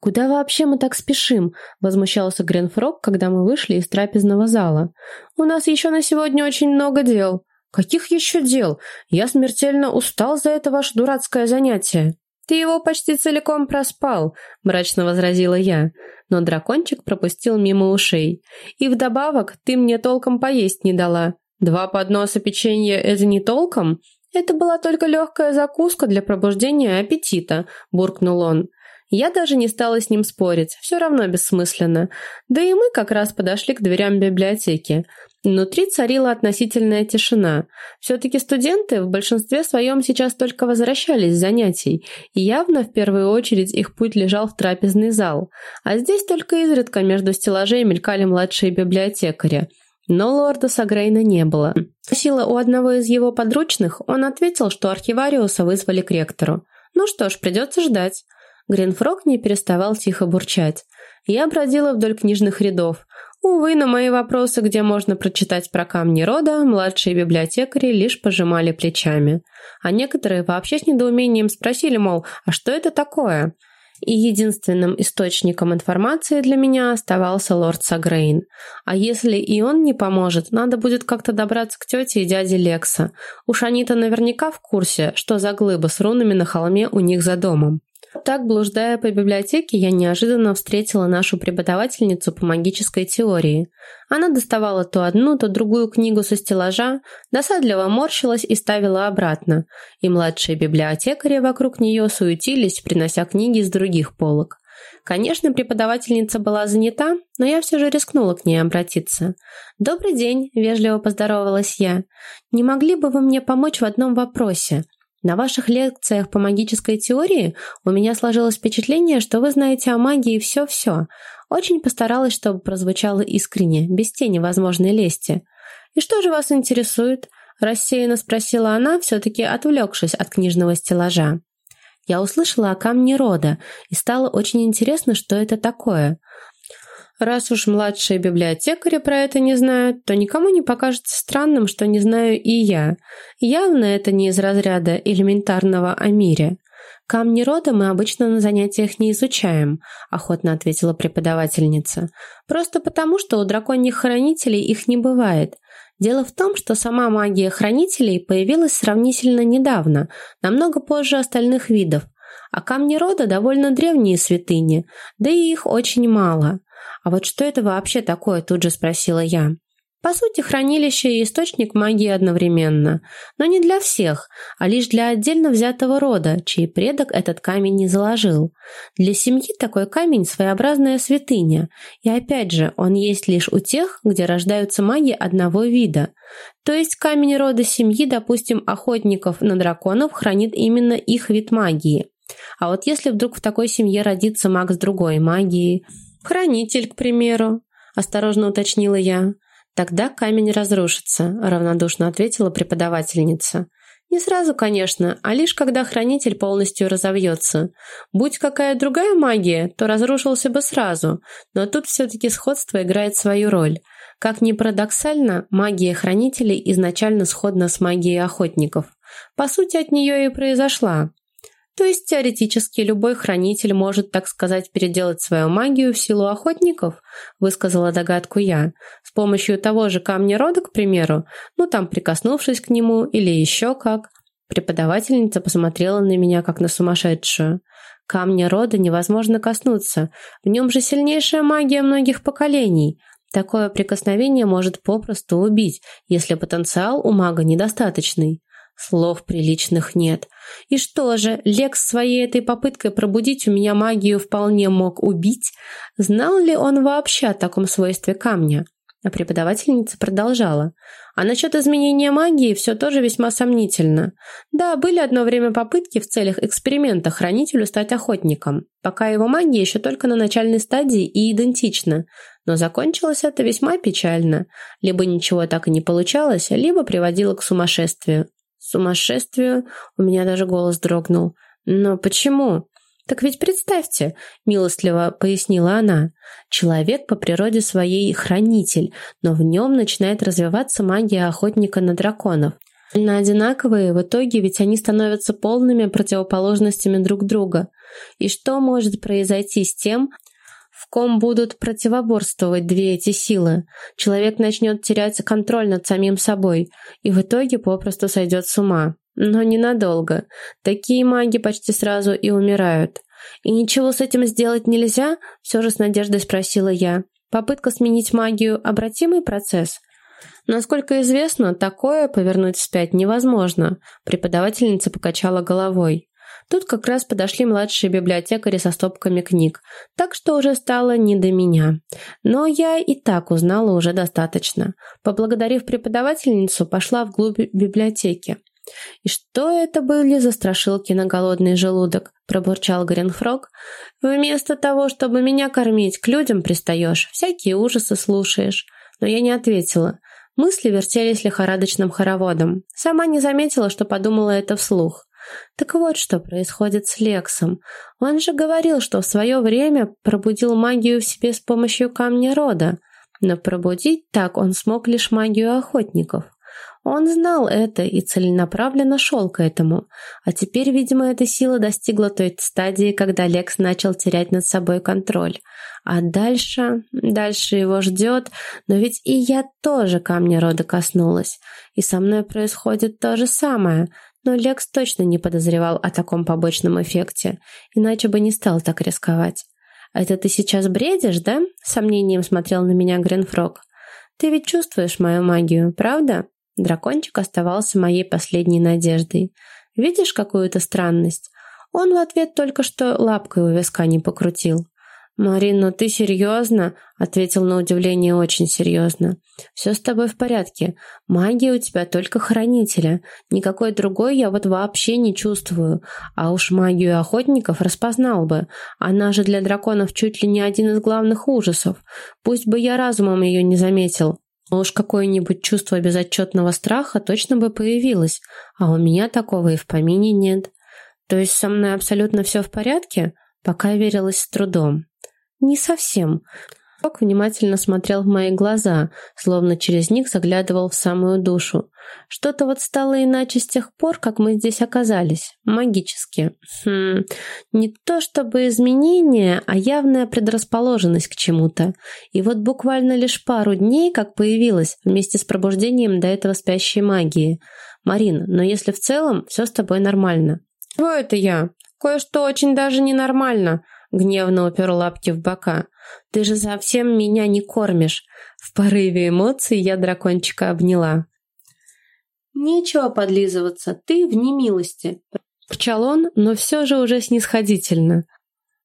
«Куда вообще мы так спешим?» — возмущался Гренфрог, когда мы вышли из трапезного зала. «У нас еще на сегодня очень много дел». «Каких еще дел? Я смертельно устал за это ваше дурацкое занятие». «Ты его почти целиком проспал», — мрачно возразила я. Но дракончик пропустил мимо ушей. «И вдобавок ты мне толком поесть не дала. Два подноса печенья – это не толком? Это была только легкая закуска для пробуждения аппетита, буркнул он. Я даже не стала с ним спорить, все равно бессмысленно. Да и мы как раз подошли к дверям библиотеки. Внутри царила относительная тишина. Все-таки студенты в большинстве своем сейчас только возвращались с занятий, и явно в первую очередь их путь лежал в трапезный зал. А здесь только изредка между стеллажей мелькали младшие библиотекари – но лорда Сагрейна не было. Спросила у одного из его подручных, он ответил, что архивариуса вызвали к ректору. Ну что ж, придется ждать. Гринфрог не переставал тихо бурчать. Я бродила вдоль книжных рядов. Увы, на мои вопросы, где можно прочитать про камни рода, младшие библиотекари лишь пожимали плечами. А некоторые вообще с недоумением спросили, мол, а что это такое? И единственным источником информации для меня оставался лорд Сагрейн. А если и он не поможет, надо будет как-то добраться к тете и дяде Лекса. Уж они-то наверняка в курсе, что за глыба с рунами на холме у них за домом. Так, блуждая по библиотеке, я неожиданно встретила нашу преподавательницу по магической теории. Она доставала то одну, то другую книгу со стеллажа, досадливо морщилась и ставила обратно, и младшие библиотекари вокруг нее суетились, принося книги из других полок. Конечно, преподавательница была занята, но я все же рискнула к ней обратиться. «Добрый день», — вежливо поздоровалась я. «Не могли бы вы мне помочь в одном вопросе?» На ваших лекциях по магической теории у меня сложилось впечатление, что вы знаете о магии все-все. Очень постаралась, чтобы прозвучало искренне, без тени возможной лести. «И что же вас интересует?» – рассеянно спросила она, все-таки отвлекшись от книжного стеллажа. Я услышала о камне рода, и стало очень интересно, что это такое. Раз уж младшие библиотекари про это не знают, то никому не покажется странным, что не знаю и я. Явно это не из разряда элементарного о мире. «Камни рода мы обычно на занятиях не изучаем», – охотно ответила преподавательница. «Просто потому, что у драконьих хранителей их не бывает. Дело в том, что сама магия хранителей появилась сравнительно недавно, намного позже остальных видов, а камни рода довольно древние святыни, да и их очень мало. «А вот что это вообще такое?» – тут же спросила я. По сути, хранилище и источник магии одновременно. Но не для всех, а лишь для отдельно взятого рода, чей предок этот камень не заложил. Для семьи такой камень – своеобразная святыня. И опять же, он есть лишь у тех, где рождаются маги одного вида. То есть камень рода семьи, допустим, охотников на драконов, хранит именно их вид магии. А вот если вдруг в такой семье родится маг с другой магией – «Хранитель, к примеру», – осторожно уточнила я. «Тогда камень разрушится», – равнодушно ответила преподавательница. «Не сразу, конечно, а лишь когда хранитель полностью разовьется. Будь какая другая магия, то разрушился бы сразу, но тут все-таки сходство играет свою роль. Как ни парадоксально, магия хранителей изначально сходна с магией охотников. По сути, от нее и произошла. То есть теоретически любой хранитель может, так сказать, переделать свою магию в силу охотников, высказала догадку я, с помощью того же камня рода, к примеру, ну там прикоснувшись к нему или еще как. Преподавательница посмотрела на меня как на сумасшедшую. Камня рода невозможно коснуться, в нем же сильнейшая магия многих поколений. Такое прикосновение может попросту убить, если потенциал у мага недостаточный. Слов приличных нет. И что же, Лекс своей этой попыткой пробудить у меня магию вполне мог убить? Знал ли он вообще о таком свойстве камня? А преподавательница продолжала. А насчет изменения магии все тоже весьма сомнительно. Да, были одно время попытки в целях эксперимента хранителю стать охотником, пока его магия еще только на начальной стадии и идентична. Но закончилось это весьма печально. Либо ничего так и не получалось, либо приводило к сумасшествию. Сумасшествию? У меня даже голос дрогнул. Но почему? Так ведь представьте, милостливо пояснила она, человек по природе своей хранитель, но в нем начинает развиваться магия охотника на драконов. На одинаковые, в итоге ведь они становятся полными противоположностями друг друга. И что может произойти с тем, в ком будут противоборствовать две эти силы. Человек начнет терять контроль над самим собой и в итоге попросту сойдет с ума. Но ненадолго. Такие маги почти сразу и умирают. «И ничего с этим сделать нельзя?» – все же с надеждой спросила я. «Попытка сменить магию – обратимый процесс?» Насколько известно, такое повернуть вспять невозможно. Преподавательница покачала головой. Тут как раз подошли младшие библиотекари со стопками книг, так что уже стало не до меня. Но я и так узнала уже достаточно. Поблагодарив преподавательницу, пошла вглубь библиотеки. «И что это были за страшилки на голодный желудок?» – пробурчал Гринфрог. «Вместо того, чтобы меня кормить, к людям пристаешь, всякие ужасы слушаешь». Но я не ответила. Мысли вертелись лихорадочным хороводом. Сама не заметила, что подумала это вслух. Так вот, что происходит с Лексом. Он же говорил, что в свое время пробудил магию в себе с помощью камня рода. но пробудить так он смог лишь магию охотников. Он знал это и целенаправленно шел к этому. А теперь, видимо, эта сила достигла той стадии, когда Лекс начал терять над собой контроль. А дальше... Дальше его ждет... Но ведь и я тоже камня рода коснулась. И со мной происходит то же самое. Но Лекс точно не подозревал о таком побочном эффекте. Иначе бы не стал так рисковать. «Это ты сейчас бредишь, да?» — сомнением смотрел на меня Гринфрог. «Ты ведь чувствуешь мою магию, правда?» Дракончик оставался моей последней надеждой. «Видишь какую-то странность?» Он в ответ только что лапкой у виска не покрутил. «Марин, ну ты серьезно?» — ответил на удивление очень серьезно. «Все с тобой в порядке. Магия у тебя только хранителя. Никакой другой я вот вообще не чувствую. А уж магию охотников распознал бы. Она же для драконов чуть ли не один из главных ужасов. Пусть бы я разумом ее не заметил. Но уж какое-нибудь чувство безотчетного страха точно бы появилось, а у меня такого и в помине нет. То есть со мной абсолютно все в порядке? Пока верилась с трудом. Не совсем. Рок внимательно смотрел в мои глаза, словно через них заглядывал в самую душу. Что-то вот стало иначе с тех пор, как мы здесь оказались. Магически. Хм, не то чтобы изменение, а явная предрасположенность к чему-то. И вот буквально лишь пару дней, как появилась, вместе с пробуждением до этого спящей магии. Марин, но если в целом, все с тобой нормально. Чего это я? Кое-что очень даже ненормально гневно упер лапки в бока. «Ты же совсем меня не кормишь!» В порыве эмоций я дракончика обняла. «Нечего подлизываться, ты в немилости!» Пчал он, но все же уже снисходительно.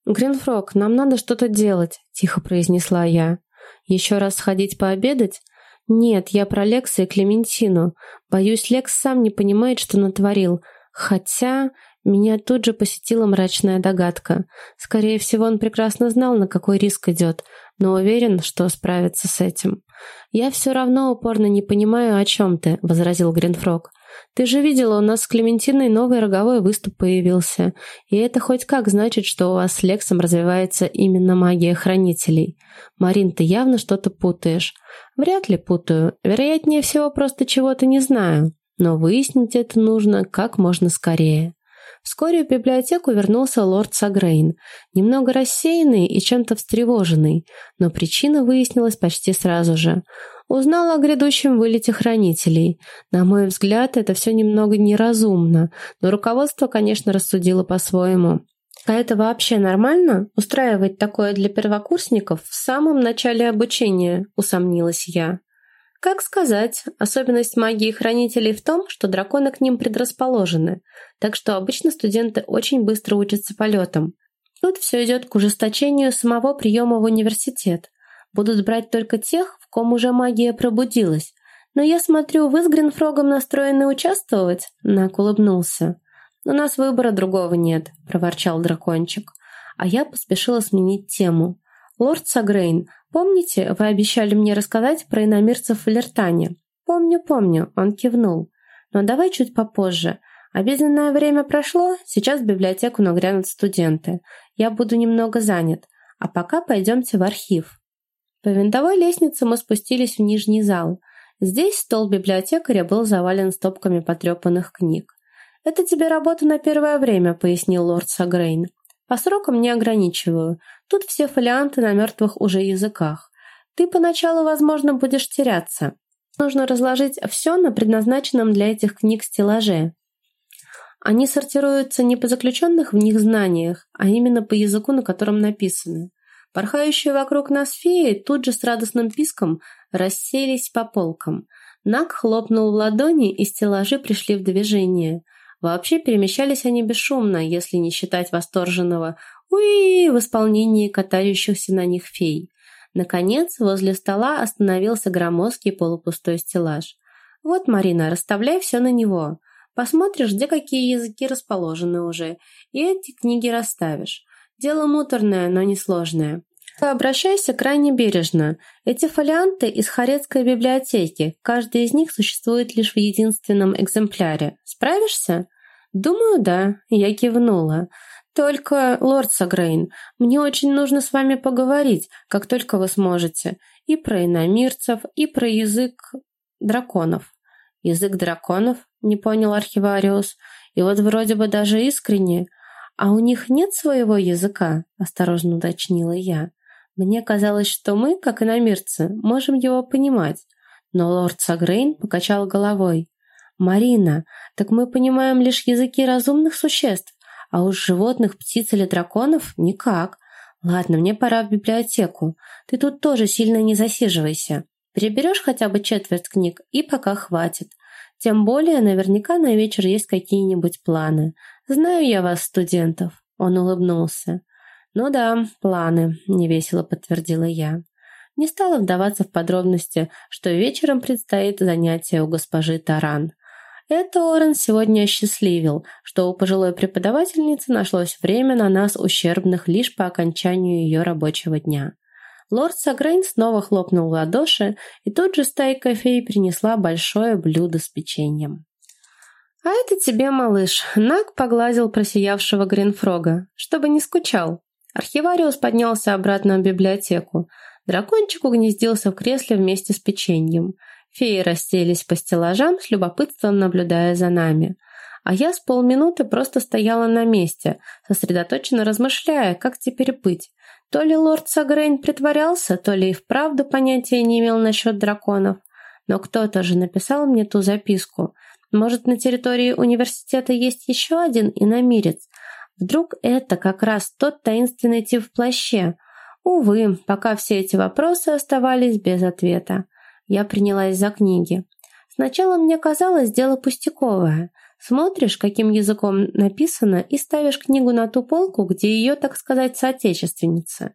«Гринфрог, нам надо что-то делать», — тихо произнесла я. «Еще раз сходить пообедать?» «Нет, я про Лекса и Клементину. Боюсь, Лекс сам не понимает, что натворил. Хотя меня тут же посетила мрачная догадка. Скорее всего, он прекрасно знал, на какой риск идет, но уверен, что справится с этим. «Я все равно упорно не понимаю, о чем ты», — возразил Гринфрог. «Ты же видела, у нас с Клементиной новый роговой выступ появился. И это хоть как значит, что у вас с Лексом развивается именно магия хранителей. Марин, ты явно что-то путаешь». «Вряд ли путаю. Вероятнее всего, просто чего-то не знаю. Но выяснить это нужно как можно скорее». Вскоре в библиотеку вернулся лорд Сагрейн, немного рассеянный и чем-то встревоженный, но причина выяснилась почти сразу же. Узнал о грядущем вылете хранителей. На мой взгляд, это все немного неразумно, но руководство, конечно, рассудило по-своему. А это вообще нормально? Устраивать такое для первокурсников в самом начале обучения, усомнилась я. Как сказать, особенность магии хранителей в том, что драконы к ним предрасположены, так что обычно студенты очень быстро учатся полетам. Тут все идет к ужесточению самого приема в университет. Будут брать только тех, в ком уже магия пробудилась. Но я смотрю, вы с Гринфрогом настроены участвовать?» Нак улыбнулся. «У нас выбора другого нет», — проворчал дракончик. А я поспешила сменить тему. «Лорд Сагрейн, помните, вы обещали мне рассказать про иномирцев в Лертане?» «Помню, помню», — он кивнул. «Но давай чуть попозже. Обеденное время прошло, сейчас в библиотеку нагрянут студенты. Я буду немного занят. А пока пойдемте в архив». По винтовой лестнице мы спустились в нижний зал. Здесь стол библиотекаря был завален стопками потрепанных книг. «Это тебе работа на первое время», — пояснил лорд Сагрейн. По срокам не ограничиваю. Тут все фолианты на мертвых уже языках. Ты поначалу, возможно, будешь теряться. Нужно разложить все на предназначенном для этих книг стеллаже. Они сортируются не по заключенных в них знаниях, а именно по языку, на котором написаны. Порхающие вокруг нас феи тут же с радостным писком расселись по полкам. Нак хлопнул в ладони, и стеллажи пришли в движение – Вообще перемещались они бесшумно, если не считать восторженного «Уи!» в исполнении катающихся на них фей. Наконец, возле стола остановился громоздкий полупустой стеллаж. «Вот, Марина, расставляй все на него. Посмотришь, где какие языки расположены уже, и эти книги расставишь. Дело муторное, но несложное. Обращайся крайне бережно. Эти фолианты из Харецкой библиотеки. Каждый из них существует лишь в единственном экземпляре. Справишься? Думаю, да. Я кивнула. Только, лорд Сагрейн, мне очень нужно с вами поговорить, как только вы сможете. И про иномирцев, и про язык драконов. Язык драконов? Не понял архивариус. И вот вроде бы даже искренне. А у них нет своего языка? Осторожно уточнила я. Мне казалось, что мы, как иномирцы, можем его понимать. Но лорд Сагрейн покачал головой. «Марина, так мы понимаем лишь языки разумных существ, а уж животных, птиц или драконов никак. Ладно, мне пора в библиотеку. Ты тут тоже сильно не засиживайся. Переберешь хотя бы четверть книг, и пока хватит. Тем более, наверняка на вечер есть какие-нибудь планы. Знаю я вас, студентов. Он улыбнулся. «Ну да, планы», — невесело подтвердила я. Не стала вдаваться в подробности, что вечером предстоит занятие у госпожи Таран. Это Орен сегодня осчастливил, что у пожилой преподавательницы нашлось время на нас ущербных лишь по окончанию ее рабочего дня. Лорд Сагрейн снова хлопнул в ладоши, и тут же стайка фей принесла большое блюдо с печеньем. «А это тебе, малыш!» Наг погладил просиявшего Гринфрога, чтобы не скучал. Архивариус поднялся обратно в библиотеку. Дракончик угнездился в кресле вместе с печеньем. Феи расселись по стеллажам, с любопытством наблюдая за нами. А я с полминуты просто стояла на месте, сосредоточенно размышляя, как теперь быть. То ли лорд Сагрейн притворялся, то ли и вправду понятия не имел насчет драконов. Но кто-то же написал мне ту записку. Может, на территории университета есть еще один иномирец? Вдруг это как раз тот таинственный тип в плаще? Увы, пока все эти вопросы оставались без ответа. Я принялась за книги. Сначала мне казалось дело пустяковое. Смотришь, каким языком написано, и ставишь книгу на ту полку, где ее, так сказать, соотечественница.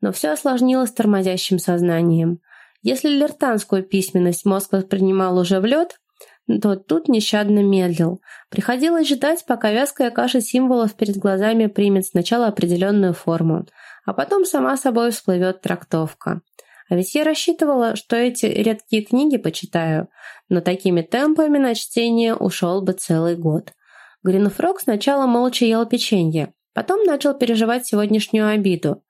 Но все осложнилось тормозящим сознанием. Если лертанскую письменность мозг воспринимал уже в лед, то тут нещадно медлил. Приходилось ждать, пока вязкая каша символов перед глазами примет сначала определенную форму, а потом сама собой всплывет трактовка. А ведь я рассчитывала, что эти редкие книги почитаю, но такими темпами на чтение ушел бы целый год. Гринфрог сначала молча ел печенье, потом начал переживать сегодняшнюю обиду.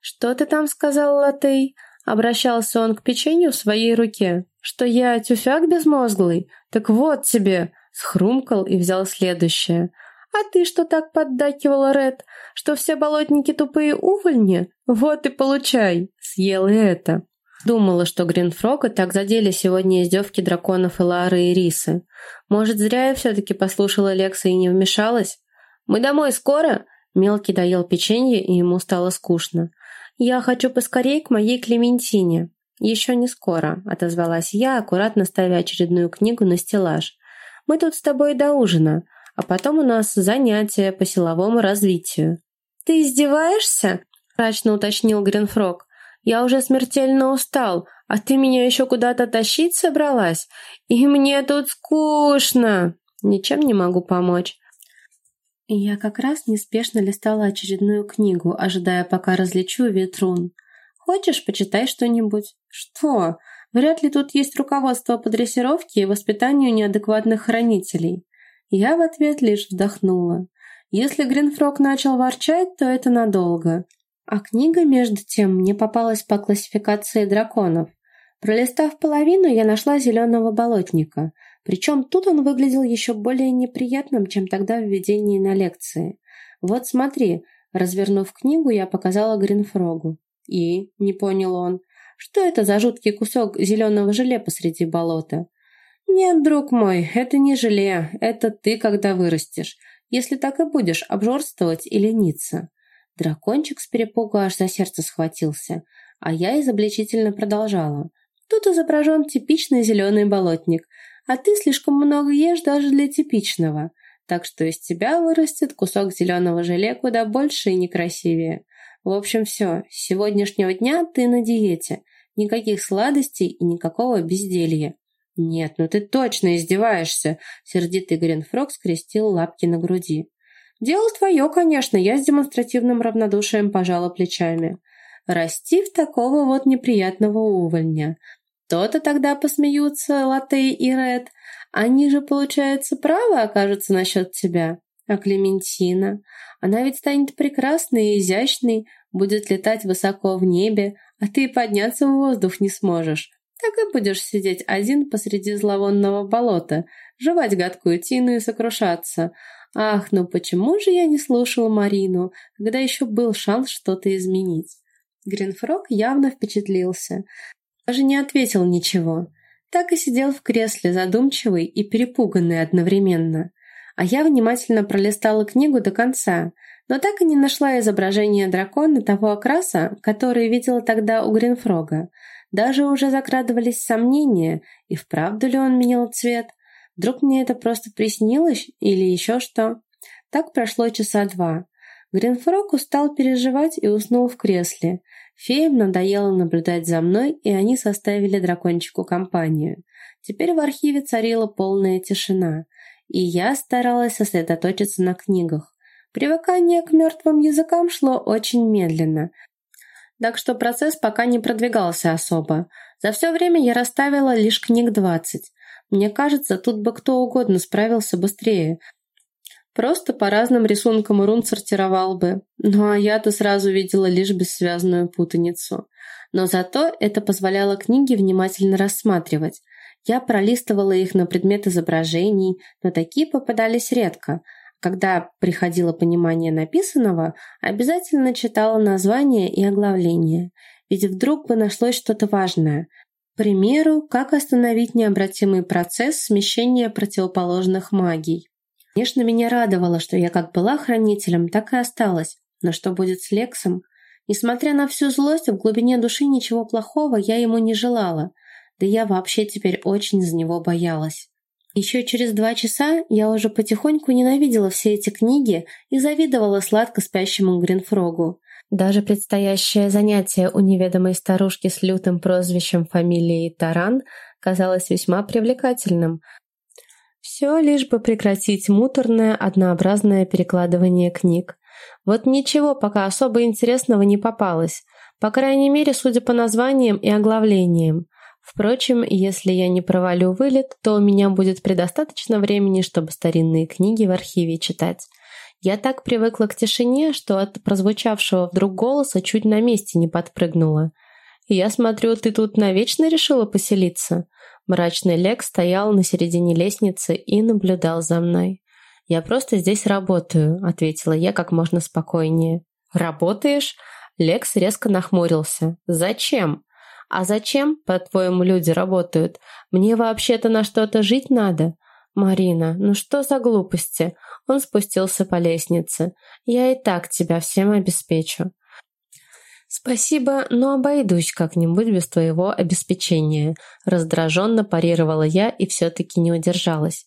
«Что ты там сказал, Латей?» Обращался он к печенью в своей руке. «Что я тюфяк безмозглый? Так вот тебе!» Схрумкал и взял следующее – «А ты что так поддакивала, Ред? Что все болотники тупые увольни? Вот и получай!» Съел и это. Думала, что Гринфрога так задели сегодня издевки драконов Элары и Рисы. Может, зря я все-таки послушала Лекса и не вмешалась? «Мы домой скоро?» Мелкий доел печенье, и ему стало скучно. «Я хочу поскорей к моей Клементине». «Еще не скоро», — отозвалась я, аккуратно ставя очередную книгу на стеллаж. «Мы тут с тобой до ужина. А потом у нас занятия по силовому развитию. «Ты издеваешься?» – мрачно уточнил Гринфрог. «Я уже смертельно устал, а ты меня еще куда-то тащить собралась? И мне тут скучно!» «Ничем не могу помочь». Я как раз неспешно листала очередную книгу, ожидая, пока различу ветрун. «Хочешь, почитай что-нибудь?» «Что? Вряд ли тут есть руководство по дрессировке и воспитанию неадекватных хранителей». Я в ответ лишь вздохнула. Если Гринфрог начал ворчать, то это надолго. А книга, между тем, мне попалась по классификации драконов. Пролистав половину, я нашла зеленого болотника. Причем тут он выглядел еще более неприятным, чем тогда в введении на лекции. Вот смотри, развернув книгу, я показала Гринфрогу. И, не понял он, что это за жуткий кусок зеленого желе посреди болота? «Нет, друг мой, это не желе, это ты, когда вырастешь, если так и будешь обжорствовать и лениться». Дракончик с перепугу аж за сердце схватился, а я изобличительно продолжала. «Тут изображен типичный зеленый болотник, а ты слишком много ешь даже для типичного, так что из тебя вырастет кусок зеленого желе куда больше и некрасивее. В общем, все, с сегодняшнего дня ты на диете, никаких сладостей и никакого безделья. «Нет, ну ты точно издеваешься!» Сердитый Гринфрог скрестил лапки на груди. «Дело твое, конечно, я с демонстративным равнодушием пожала плечами. Расти в такого вот неприятного увольня. То-то тогда посмеются Латте и Ред. Они же, получается, правы окажутся насчет тебя. А Клементина? Она ведь станет прекрасной и изящной, будет летать высоко в небе, а ты подняться в воздух не сможешь. Так и будешь сидеть один посреди зловонного болота, жевать гадкую тину и сокрушаться. Ах, ну почему же я не слушала Марину, когда еще был шанс что-то изменить? Гринфрог явно впечатлился. Даже не ответил ничего. Так и сидел в кресле, задумчивый и перепуганный одновременно. А я внимательно пролистала книгу до конца, но так и не нашла изображение дракона того окраса, который видела тогда у Гринфрога. Даже уже закрадывались сомнения, и вправду ли он менял цвет. Вдруг мне это просто приснилось или еще что? Так прошло часа два. Гринфрог устал переживать и уснул в кресле. Феям надоело наблюдать за мной, и они составили дракончику компанию. Теперь в архиве царила полная тишина, и я старалась сосредоточиться на книгах. Привыкание к мертвым языкам шло очень медленно, так что процесс пока не продвигался особо. За все время я расставила лишь книг двадцать. Мне кажется, тут бы кто угодно справился быстрее. Просто по разным рисункам рун сортировал бы. Ну а я-то сразу видела лишь бессвязную путаницу. Но зато это позволяло книги внимательно рассматривать. Я пролистывала их на предмет изображений, но такие попадались редко – когда приходило понимание написанного, обязательно читала название и оглавление, ведь вдруг бы нашлось что-то важное. К примеру, как остановить необратимый процесс смещения противоположных магий. Конечно, меня радовало, что я как была хранителем, так и осталась. Но что будет с Лексом? Несмотря на всю злость, в глубине души ничего плохого я ему не желала. Да я вообще теперь очень за него боялась. Еще через два часа я уже потихоньку ненавидела все эти книги и завидовала сладко спящему Гринфрогу. Даже предстоящее занятие у неведомой старушки с лютым прозвищем фамилии Таран казалось весьма привлекательным. Все лишь бы прекратить муторное, однообразное перекладывание книг. Вот ничего пока особо интересного не попалось, по крайней мере, судя по названиям и оглавлениям. Впрочем, если я не провалю вылет, то у меня будет предостаточно времени, чтобы старинные книги в архиве читать. Я так привыкла к тишине, что от прозвучавшего вдруг голоса чуть на месте не подпрыгнула. «Я смотрю, ты тут навечно решила поселиться?» Мрачный Лекс стоял на середине лестницы и наблюдал за мной. «Я просто здесь работаю», — ответила я как можно спокойнее. «Работаешь?» Лекс резко нахмурился. «Зачем?» А зачем, по-твоему, люди работают? Мне вообще-то на что-то жить надо. Марина, ну что за глупости? Он спустился по лестнице. Я и так тебя всем обеспечу. «Спасибо, но обойдусь как-нибудь без твоего обеспечения», раздраженно парировала я и все-таки не удержалась.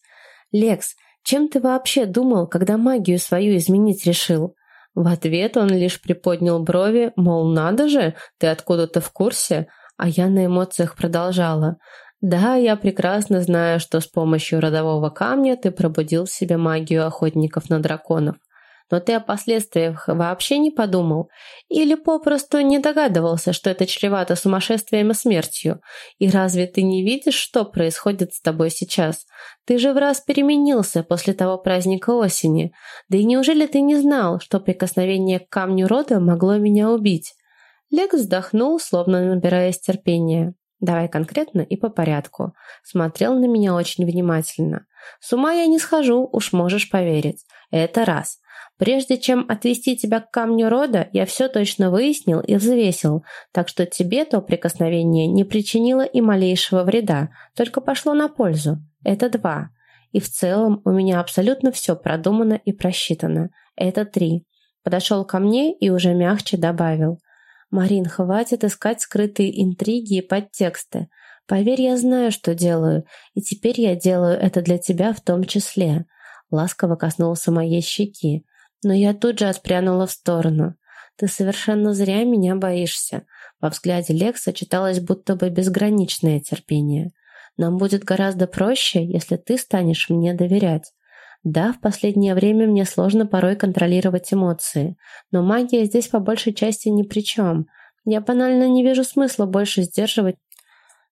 «Лекс, чем ты вообще думал, когда магию свою изменить решил?» В ответ он лишь приподнял брови, мол, надо же, ты откуда-то в курсе, а я на эмоциях продолжала. «Да, я прекрасно знаю, что с помощью родового камня ты пробудил в себе магию охотников на драконов. Но ты о последствиях вообще не подумал? Или попросту не догадывался, что это чревато сумасшествием и смертью? И разве ты не видишь, что происходит с тобой сейчас? Ты же в раз переменился после того праздника осени. Да и неужели ты не знал, что прикосновение к камню рода могло меня убить? Лек вздохнул, словно набираясь терпения. «Давай конкретно и по порядку». Смотрел на меня очень внимательно. «С ума я не схожу, уж можешь поверить. Это раз. Прежде чем отвести тебя к камню рода, я все точно выяснил и взвесил, так что тебе то прикосновение не причинило и малейшего вреда, только пошло на пользу. Это два. И в целом у меня абсолютно все продумано и просчитано. Это три. Подошел ко мне и уже мягче добавил – «Марин, хватит искать скрытые интриги и подтексты. Поверь, я знаю, что делаю, и теперь я делаю это для тебя в том числе». Ласково коснулся моей щеки, но я тут же отпрянула в сторону. «Ты совершенно зря меня боишься». Во взгляде Лекса читалось будто бы безграничное терпение. «Нам будет гораздо проще, если ты станешь мне доверять. Да, в последнее время мне сложно порой контролировать эмоции, но магия здесь по большей части ни при чем. Я банально не вижу смысла больше сдерживать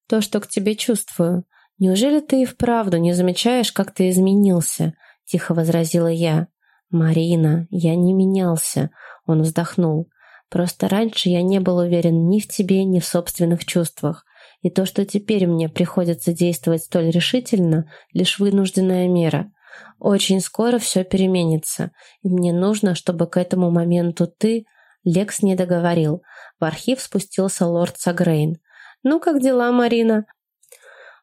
то, что к тебе чувствую. Неужели ты и вправду не замечаешь, как ты изменился?» – тихо возразила я. «Марина, я не менялся», — он вздохнул. «Просто раньше я не был уверен ни в тебе, ни в собственных чувствах. И то, что теперь мне приходится действовать столь решительно, лишь вынужденная мера. Очень скоро все переменится, и мне нужно, чтобы к этому моменту ты...» Лекс не договорил. В архив спустился лорд Сагрейн. «Ну, как дела, Марина?»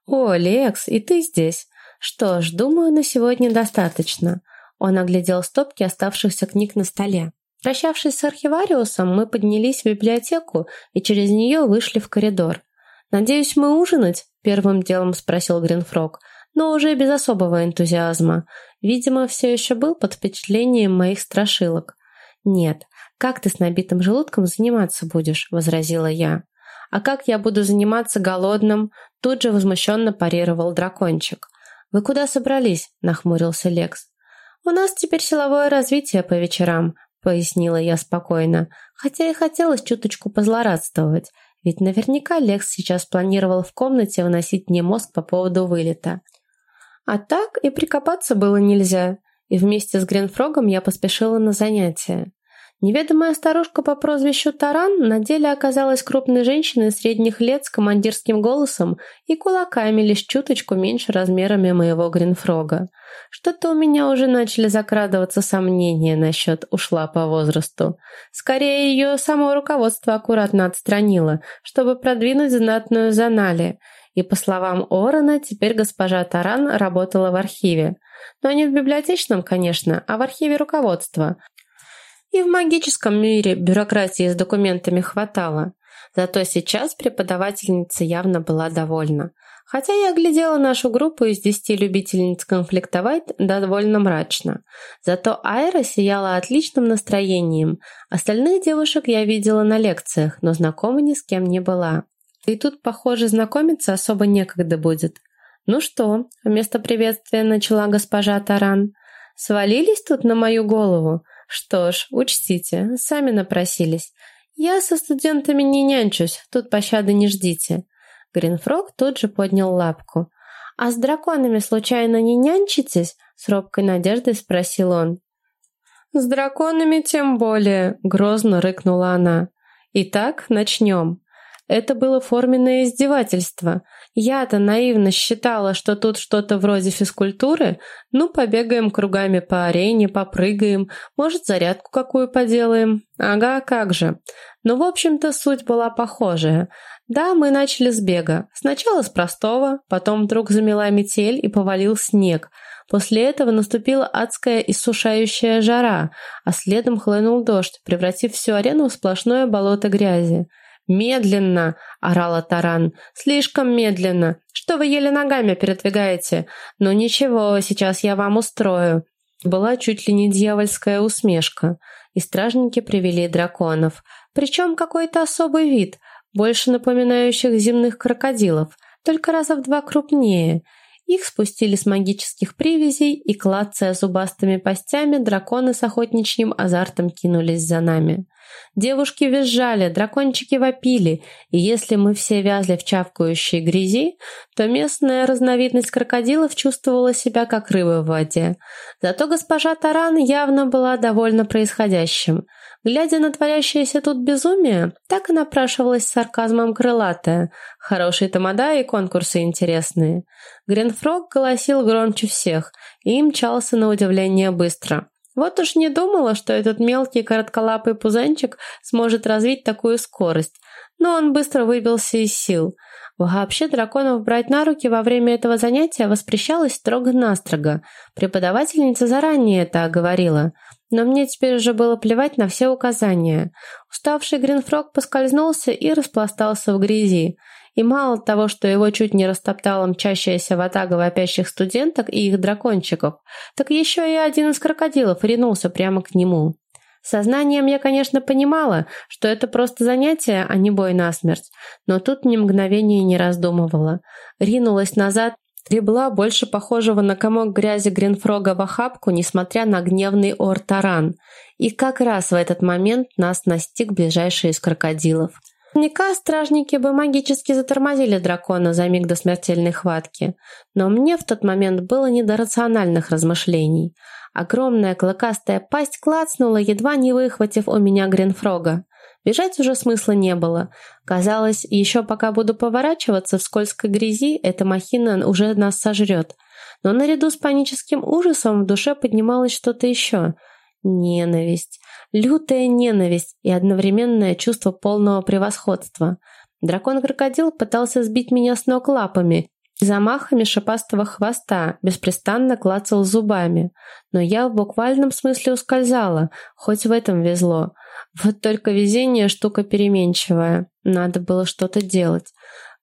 «О, Лекс, и ты здесь. Что ж, думаю, на сегодня достаточно». Он оглядел стопки оставшихся книг на столе. Прощавшись с архивариусом, мы поднялись в библиотеку и через нее вышли в коридор. «Надеюсь, мы ужинать?» – первым делом спросил Гринфрог, но уже без особого энтузиазма. Видимо, все еще был под впечатлением моих страшилок. «Нет, как ты с набитым желудком заниматься будешь?» – возразила я. «А как я буду заниматься голодным?» – тут же возмущенно парировал дракончик. «Вы куда собрались?» – нахмурился Лекс. «У нас теперь силовое развитие по вечерам», — пояснила я спокойно, хотя и хотелось чуточку позлорадствовать, ведь наверняка Лекс сейчас планировал в комнате выносить мне мозг по поводу вылета. А так и прикопаться было нельзя, и вместе с Гринфрогом я поспешила на занятия. Неведомая старушка по прозвищу Таран на деле оказалась крупной женщиной средних лет с командирским голосом и кулаками лишь чуточку меньше размерами моего Гринфрога. Что-то у меня уже начали закрадываться сомнения насчет «ушла по возрасту». Скорее, ее само руководство аккуратно отстранило, чтобы продвинуть знатную Занали. И, по словам Орона, теперь госпожа Таран работала в архиве. Но не в библиотечном, конечно, а в архиве руководства, и в магическом мире бюрократии с документами хватало. Зато сейчас преподавательница явно была довольна. Хотя я оглядела нашу группу из десяти любительниц конфликтовать довольно мрачно. Зато Айра сияла отличным настроением. Остальных девушек я видела на лекциях, но знакома ни с кем не была. И тут, похоже, знакомиться особо некогда будет. «Ну что?» – вместо приветствия начала госпожа Таран. «Свалились тут на мою голову?» Что ж, учтите, сами напросились. Я со студентами не нянчусь, тут пощады не ждите. Гринфрог тут же поднял лапку. «А с драконами случайно не нянчитесь?» С робкой надеждой спросил он. «С драконами тем более», — грозно рыкнула она. «Итак, начнем. Это было форменное издевательство. Я-то наивно считала, что тут что-то вроде физкультуры. Ну, побегаем кругами по арене, попрыгаем, может, зарядку какую поделаем. Ага, как же. Но, в общем-то, суть была похожая. Да, мы начали с бега. Сначала с простого, потом вдруг замела метель и повалил снег. После этого наступила адская иссушающая жара, а следом хлынул дождь, превратив всю арену в сплошное болото грязи. «Медленно!» – орала Таран. «Слишком медленно! Что вы еле ногами передвигаете? Ну ничего, сейчас я вам устрою!» Была чуть ли не дьявольская усмешка, и стражники привели драконов. Причем какой-то особый вид, больше напоминающих земных крокодилов, только раза в два крупнее – их спустили с магических привязей, и, клацая зубастыми постями, драконы с охотничьим азартом кинулись за нами. Девушки визжали, дракончики вопили, и если мы все вязли в чавкающей грязи, то местная разновидность крокодилов чувствовала себя как рыба в воде. Зато госпожа Таран явно была довольна происходящим. Глядя на творящееся тут безумие, так и напрашивалась сарказмом крылатая. Хорошие тамада и конкурсы интересные. Гринфрог голосил громче всех и мчался на удивление быстро. Вот уж не думала, что этот мелкий коротколапый пузанчик сможет развить такую скорость, но он быстро выбился из сил. Вообще драконов брать на руки во время этого занятия воспрещалось строго-настрого. Преподавательница заранее это говорила. Но мне теперь уже было плевать на все указания. Уставший Гринфрог поскользнулся и распластался в грязи. И мало того, что его чуть не растоптала мчащаяся ватага вопящих студенток и их дракончиков, так еще и один из крокодилов ринулся прямо к нему. Сознанием я, конечно, понимала, что это просто занятие, а не бой насмерть, но тут ни мгновения не раздумывала. Ринулась назад Гребла больше похожего на комок грязи Гринфрога в охапку, несмотря на гневный ор-таран. И как раз в этот момент нас настиг ближайший из крокодилов. Наверняка стражники бы магически затормозили дракона за миг до смертельной хватки. Но мне в тот момент было не до рациональных размышлений. Огромная клыкастая пасть клацнула, едва не выхватив у меня Гринфрога. Бежать уже смысла не было. Казалось, еще пока буду поворачиваться в скользкой грязи, эта махина уже нас сожрет. Но наряду с паническим ужасом в душе поднималось что-то еще. Ненависть. Лютая ненависть и одновременное чувство полного превосходства. Дракон-крокодил пытался сбить меня с ног лапами, Замахами шипастого хвоста беспрестанно клацал зубами, но я в буквальном смысле ускользала, хоть в этом везло. Вот только везение штука переменчивая, надо было что-то делать.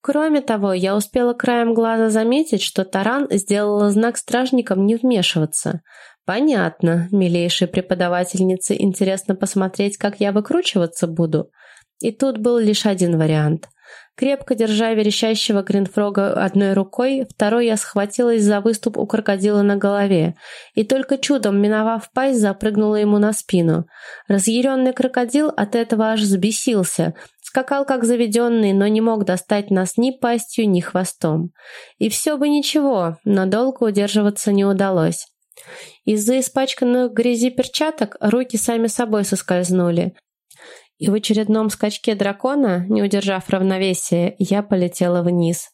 Кроме того, я успела краем глаза заметить, что Таран сделала знак стражникам не вмешиваться. Понятно, милейшей преподавательнице интересно посмотреть, как я выкручиваться буду. И тут был лишь один вариант. Крепко держа верещащего Гринфрога одной рукой, второй я схватилась за выступ у крокодила на голове и только чудом, миновав пасть, запрыгнула ему на спину. Разъяренный крокодил от этого аж взбесился, скакал как заведенный, но не мог достать нас ни пастью, ни хвостом. И все бы ничего, но долго удерживаться не удалось. Из-за испачканных грязи перчаток руки сами собой соскользнули, и в очередном скачке дракона, не удержав равновесия, я полетела вниз.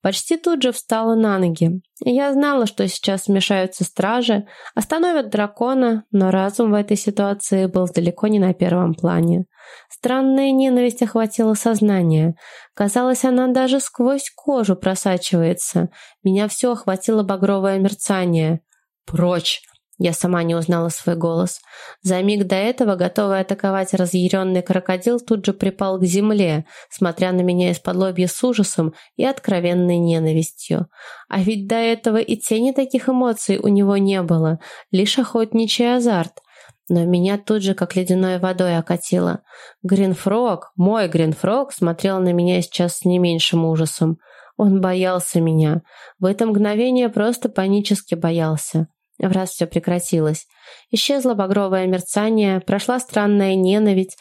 Почти тут же встала на ноги. Я знала, что сейчас смешаются стражи, остановят дракона, но разум в этой ситуации был далеко не на первом плане. Странная ненависть охватила сознание. Казалось, она даже сквозь кожу просачивается. Меня все охватило багровое мерцание. «Прочь!» Я сама не узнала свой голос. За миг до этого, готовый атаковать разъяренный крокодил, тут же припал к земле, смотря на меня из-под лобья с ужасом и откровенной ненавистью. А ведь до этого и тени таких эмоций у него не было, лишь охотничий азарт. Но меня тут же как ледяной водой окатило. Гринфрог, мой Гринфрог, смотрел на меня сейчас с не меньшим ужасом. Он боялся меня. В это мгновение просто панически боялся. В раз все прекратилось. Исчезло багровое мерцание, прошла странная ненависть.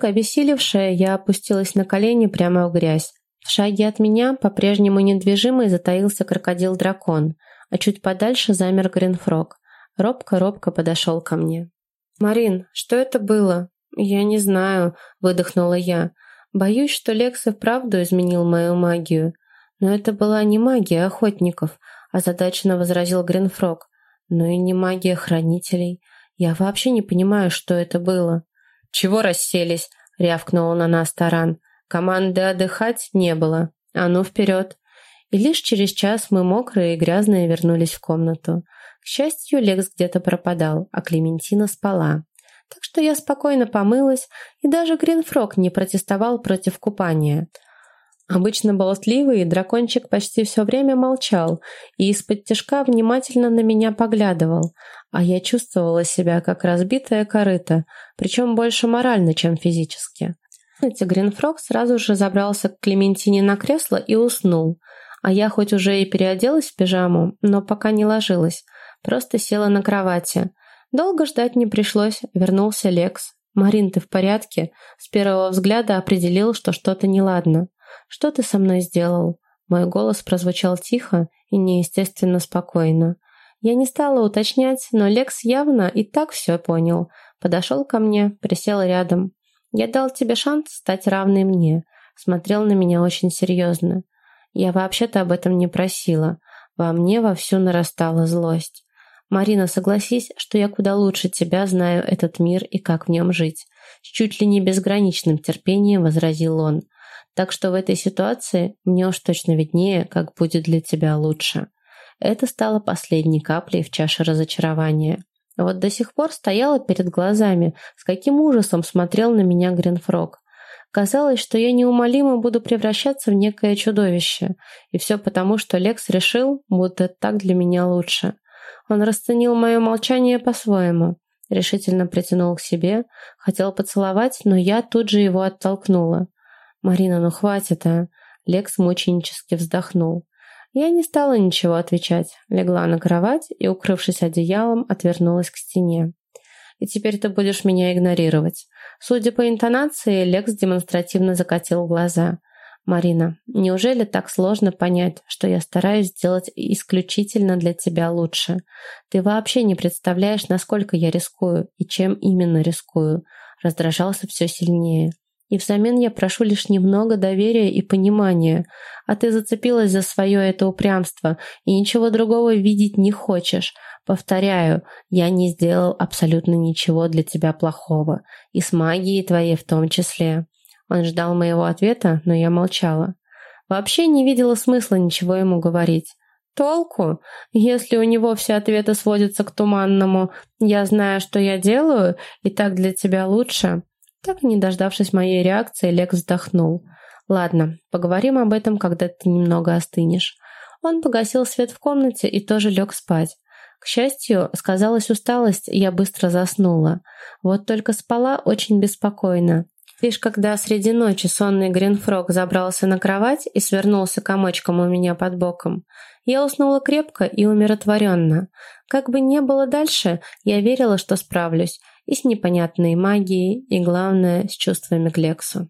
Обессилевшая, я опустилась на колени прямо в грязь. В шаге от меня, по-прежнему недвижимый, затаился крокодил-дракон, а чуть подальше замер Гринфрог. Робко-робко подошел ко мне. «Марин, что это было?» «Я не знаю», — выдохнула я. «Боюсь, что Лекс и вправду изменил мою магию». «Но это была не магия охотников», — озадаченно возразил Гринфрог но и не магия хранителей. Я вообще не понимаю, что это было. «Чего расселись?» — рявкнул на нас Таран. «Команды отдыхать не было. А ну, вперед!» И лишь через час мы мокрые и грязные вернулись в комнату. К счастью, Лекс где-то пропадал, а Клементина спала. Так что я спокойно помылась, и даже Гринфрог не протестовал против купания — Обычно болтливый, дракончик почти все время молчал и из-под тяжка внимательно на меня поглядывал, а я чувствовала себя как разбитая корыта, причем больше морально, чем физически. Гринфрог сразу же забрался к Клементине на кресло и уснул, а я хоть уже и переоделась в пижаму, но пока не ложилась, просто села на кровати. Долго ждать не пришлось, вернулся Лекс. «Марин, ты в порядке?» С первого взгляда определил, что что-то неладно. «Что ты со мной сделал?» Мой голос прозвучал тихо и неестественно спокойно. Я не стала уточнять, но Лекс явно и так все понял. Подошел ко мне, присел рядом. «Я дал тебе шанс стать равной мне», смотрел на меня очень серьезно. Я вообще-то об этом не просила. Во мне вовсю нарастала злость. «Марина, согласись, что я куда лучше тебя знаю этот мир и как в нем жить», с чуть ли не безграничным терпением возразил он. Так что в этой ситуации мне уж точно виднее, как будет для тебя лучше. Это стало последней каплей в чаше разочарования. Вот до сих пор стояла перед глазами, с каким ужасом смотрел на меня Гринфрог. Казалось, что я неумолимо буду превращаться в некое чудовище. И все потому, что Лекс решил, будто так для меня лучше. Он расценил мое молчание по-своему. Решительно притянул к себе, хотел поцеловать, но я тут же его оттолкнула. «Марина, ну хватит, а!» Лекс мученически вздохнул. Я не стала ничего отвечать, легла на кровать и, укрывшись одеялом, отвернулась к стене. «И теперь ты будешь меня игнорировать». Судя по интонации, Лекс демонстративно закатил глаза. «Марина, неужели так сложно понять, что я стараюсь сделать исключительно для тебя лучше? Ты вообще не представляешь, насколько я рискую и чем именно рискую». Раздражался все сильнее. «И взамен я прошу лишь немного доверия и понимания, а ты зацепилась за свое это упрямство и ничего другого видеть не хочешь. Повторяю, я не сделал абсолютно ничего для тебя плохого, и с магией твоей в том числе». Он ждал моего ответа, но я молчала. Вообще не видела смысла ничего ему говорить. Толку? Если у него все ответы сводятся к туманному «я знаю, что я делаю, и так для тебя лучше». Так, не дождавшись моей реакции, Лекс вздохнул. «Ладно, поговорим об этом, когда ты немного остынешь». Он погасил свет в комнате и тоже лег спать. К счастью, сказалась усталость, и я быстро заснула. Вот только спала очень беспокойно. Лишь когда среди ночи сонный Гринфрог забрался на кровать и свернулся комочком у меня под боком, я уснула крепко и умиротворенно. Как бы не было дальше, я верила, что справлюсь и с непонятной магией, и, главное, с чувствами к Лексу.